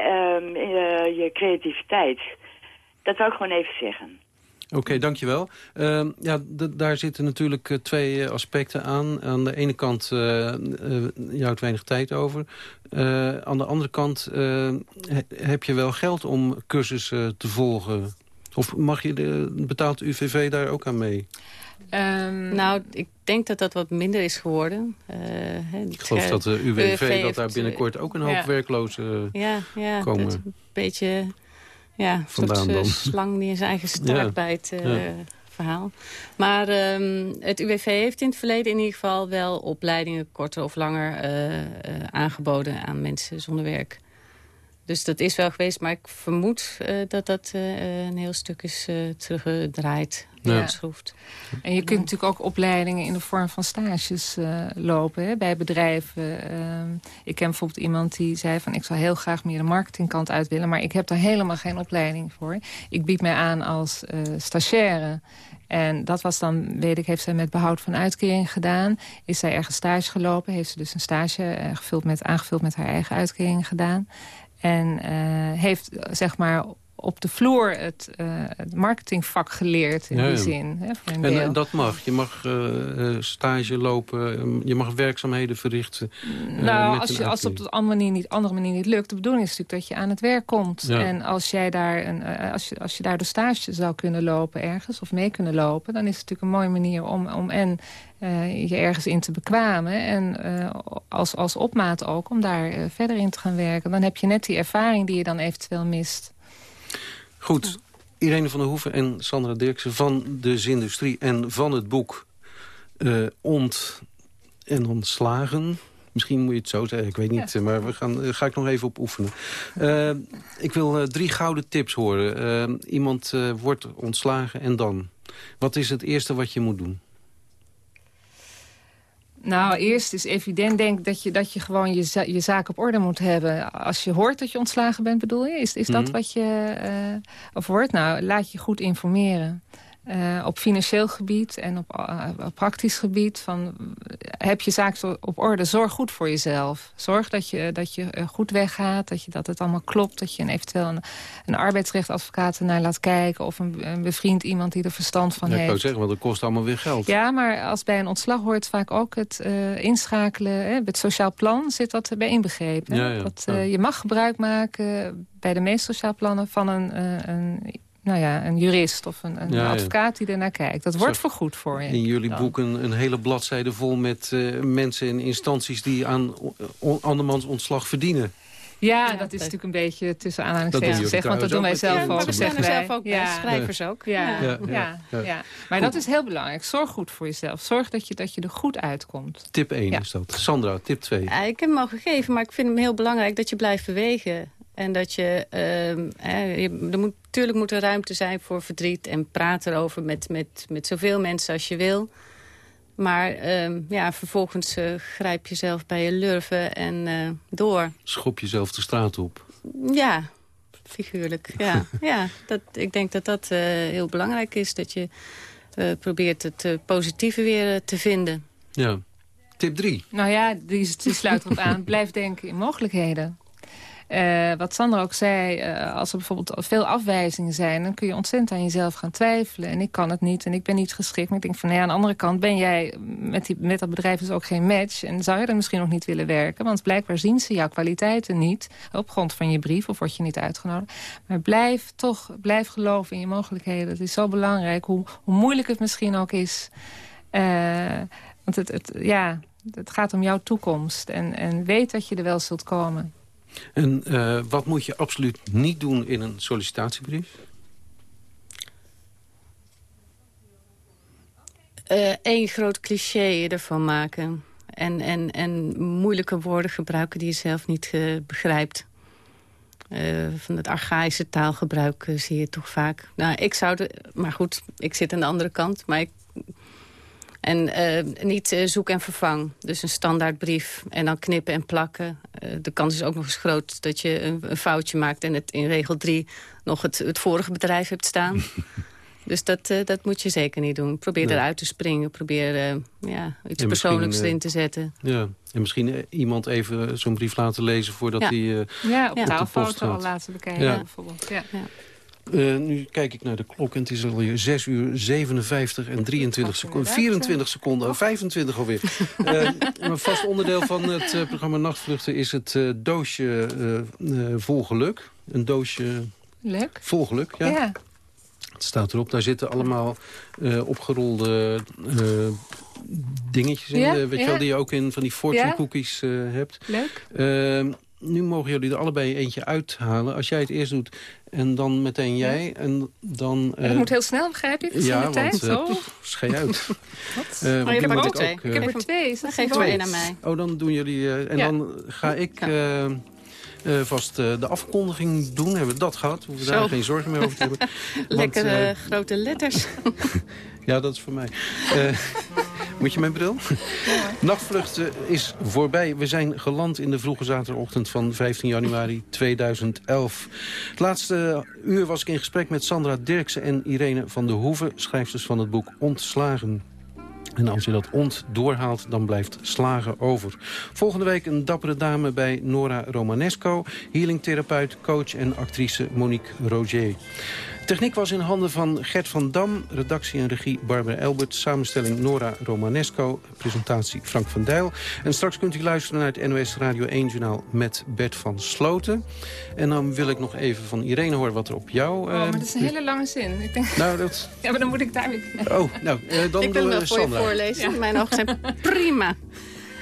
uh, je creativiteit. Dat wou ik gewoon even zeggen. Oké, okay, dankjewel. Uh, ja, daar zitten natuurlijk twee aspecten aan. Aan de ene kant, uh, je houdt weinig tijd over. Uh, aan de andere kant heb je wel geld om cursussen te volgen. Of mag je de, betaalt UVV daar ook aan mee? Um, nou, ik denk dat dat wat minder is geworden. ik geloof dat de UWV, dat daar binnenkort ook een hoop ja. werklozen ja, ja, komen. een beetje ja, een soort uh, slang die in zijn eigen staart bijt uh, verhaal. Maar um, het UWV heeft in het verleden in ieder geval wel opleidingen korter of langer uh, aangeboden aan mensen zonder werk. Dus dat is wel geweest, maar ik vermoed uh, dat dat uh, een heel stuk is uh, teruggedraaid. Ja. En je kunt natuurlijk ook opleidingen in de vorm van stages lopen hè, bij bedrijven. Ehm, ik ken bijvoorbeeld iemand die zei van ik zou heel graag meer de marketingkant uit willen. Maar ik heb daar helemaal geen opleiding voor. Ik bied mij aan als stagiaire. En dat was dan, weet ik, heeft zij met behoud van uitkering gedaan. Is zij ergens stage gelopen. Heeft ze dus een stage gevuld met, aangevuld met haar eigen uitkering gedaan. En uh, heeft zeg maar op de vloer het, uh, het marketingvak geleerd in ja, die zin. Hè, voor een en, en, dat mag. Je mag uh, stage lopen, ehm, je mag werkzaamheden verrichten. nou, als, je, als het op een andere manier, niet, andere manier niet lukt... de bedoeling is natuurlijk dat je aan het werk komt. Ja. En als, jij daar een, als, je, als je daar de stage zou kunnen lopen ergens... of mee kunnen lopen, dan is het natuurlijk een mooie manier om... om en uh, je ergens in te bekwamen. En uh, als, als opmaat ook om daar uh, verder in te gaan werken. Dan heb je net die ervaring die je dan eventueel mist. Goed. Irene van der Hoeven en Sandra Dirksen van de Zindustrie en van het boek Ont en Ontslagen. Misschien moet je het zo zeggen, ik weet niet. Maar we gaan, uh, ga ik nog even op oefenen. Uh, ik wil drie gouden tips horen. iemand wordt ontslagen en dan? Wat is het eerste wat je moet doen? Nou, eerst is evident denk dat je, dat je gewoon je, je zaak op orde moet hebben. Als je hoort dat je ontslagen bent, bedoel je? Is, is dat mhm. wat je... Uh, of hoort? Nou, laat je goed informeren. Uh, op financieel gebied en op, uh, op, praktisch gebied. Van, heb je zaak op orde, zorg goed voor jezelf. Zorg dat je, dat je goed weggaat, dat, je, dat het allemaal klopt. Dat je een, eventueel een, een arbeidsrechtadvocaat ernaar laat kijken... of een, een bevriend iemand die er verstand van heeft. Ik zou zeggen, want dat kost allemaal weer geld. Ja, maar als bij een ontslag hoort vaak ook het uh, inschakelen... Hè, het sociaal plan zit dat erbij inbegrepen. Ja, ja, dat, Je mag gebruik maken bij de meeste sociaal plannen van een, een nou ja, een jurist of een, een advocaat die ernaar kijkt. Dat wordt vergoed voor je. In jullie boek een, een, hele bladzijde vol met uh, mensen en instanties... die aan andermans ontslag verdienen. Ja, dat is natuurlijk een beetje tussen aanhalingstekens gezegd. Want dat doen wij zelf ook. We zijn zelf ook ja. schrijvers ook. Ja, ja, ja, Maar dat is heel belangrijk. Zorg goed voor jezelf. Zorg dat je, dat je er goed uitkomt. Tip 1 is dat. Sandra, tip 2. ik heb hem al gegeven, maar ik vind hem heel belangrijk dat je blijft bewegen. En dat je, uh, er moet, natuurlijk moet er ruimte zijn voor verdriet en praten erover met, met, met zoveel mensen als je wil. Maar uh, ja, vervolgens uh, grijp je zelf bij je lurven en uh, door. Schop jezelf de straat op. Ja, figuurlijk. Ja, ja dat, ik denk dat dat heel belangrijk is. Dat je probeert het positieve weer te vinden. Ja. Tip 3. Nou ja, die, die sluit erop aan. Blijf denken in mogelijkheden. Uh, wat Sandra ook zei, uh, als er bijvoorbeeld veel afwijzingen zijn... dan kun je ontzettend aan jezelf gaan twijfelen. En ik kan het niet en ik ben niet geschikt. Maar ik denk van, nee, aan de andere kant ben jij met, die, met dat bedrijf dus ook geen match. En zou je er misschien nog niet willen werken? Want blijkbaar zien ze jouw kwaliteiten niet op grond van je brief... of word je niet uitgenodigd. Maar blijf toch, blijf geloven in je mogelijkheden. Het is zo belangrijk, hoe, hoe moeilijk het misschien ook is... Uh, want het, het, ja, het gaat om jouw toekomst. En, en weet dat je er wel zult komen. En uh, wat moet je absoluut niet doen in een sollicitatiebrief? Eén uh, groot cliché ervan maken. En, en, en moeilijke woorden gebruiken die je zelf niet uh, begrijpt. van het archaïsche taalgebruik zie je toch vaak. Nou, ik zou de, maar goed, ik zit aan de andere kant. Maar ik en uh, niet uh, zoek en vervang. Dus een standaardbrief en dan knippen en plakken. Uh, de kans is ook nog eens groot dat je een, een, foutje maakt... en het in regel 3 nog het, het vorige bedrijf hebt staan. dus dat, dat moet je zeker niet doen. Probeer nee. eruit te springen. Probeer ja, iets persoonlijks erin te zetten. Ja, en misschien iemand even zo'n brief laten lezen... voordat hij ja. ja, op ja. taalfoto al laten bekijken ja. bijvoorbeeld. Ja. Uh, nu kijk ik naar de klok en het is alweer 6 uur 57 en 23 seconden. 24 seconden, 25 alweer. uh, een vast onderdeel van het uh, programma Nachtvluchten is het doosje vol geluk. Een doosje Leuk. vol geluk, ja. ja. Het staat erop, daar zitten allemaal opgerolde dingetjes in. Ja, weet je wel, die je ook in van die fortune cookies hebt. Leuk. Nu mogen jullie er allebei eentje uithalen. Als jij het eerst doet en dan meteen jij. En dan, uh, dat moet heel snel, begrijp ik? Ja, want tijd, uh, schei uit. Wat? Uh, oh, je hebt er ook twee. ik heb er twee. Dan geef er één aan mij. Oh, dan doen jullie... en ja. dan ga ik... Uh, vast uh, de afkondiging doen. Hebben we dat gehad? Hoeven we daar geen zorgen meer over te hebben. Lekkere Want, uh, grote letters. ja, dat is voor mij. Moet je mijn bril? Nachtvluchten is voorbij. We zijn geland in de vroege zaterdagochtend van 15 januari 2011. Het laatste uur was ik in gesprek met Sandra Dirksen en Irene van der Hoeven... schrijfsters van het boek Ontslagen. En als je dat ont doorhaalt, dan blijft slagen over. Volgende week een dappere dame bij Nora Romanesco... healingtherapeut, coach en actrice Monique Roger. Techniek was in handen van Gert van Dam, redactie en regie Barbara Elbert, samenstelling Nora Romanesco, presentatie Frank van Dijl. En straks kunt u luisteren naar het NOS Radio 1-journaal met Bert van Sloten. En dan wil ik nog even van Irene horen wat er op jou... Oh, maar dat is een hele lange zin. Ik denk... Nou, dat... Ja, maar dan moet ik daar weer... Oh, nou, uh, dan Ik wil het voor je voorlezen. Ja. Mijn ogen zijn prima.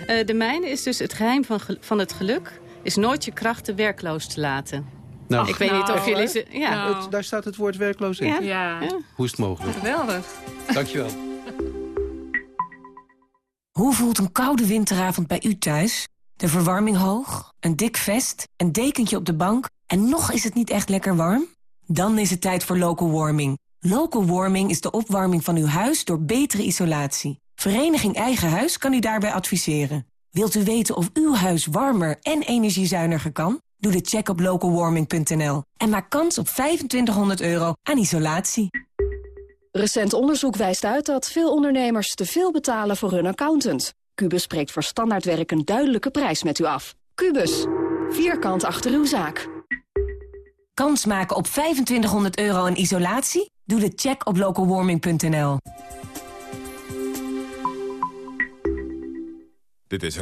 Uh, de mijne is dus het geheim van, van het geluk... is nooit je krachten werkloos te laten. Nou, ik weet nou, niet of jullie... Ze, ja. Nou. Het, daar staat het woord werkloos in. Ja. ja. Hoe is het mogelijk? Geweldig. Dankjewel. Hoe voelt een koude winteravond bij u thuis? De verwarming hoog, een dik vest, een dekentje op de bank... en nog is het niet echt lekker warm? Dan is het tijd voor local warming. Local warming is de opwarming van uw huis door betere isolatie. Vereniging Eigen Huis kan u daarbij adviseren. Wilt u weten of uw huis warmer en energiezuiniger kan? Doe de check op localwarming.nl en maak kans op 2500 euro aan isolatie. Recent onderzoek wijst uit dat veel ondernemers te veel betalen voor hun accountant. Cubus spreekt voor standaardwerk een duidelijke prijs met u af. Cubus, vierkant achter uw zaak. Kans maken op 2500 euro aan isolatie? Doe de check op localwarming.nl. Dit is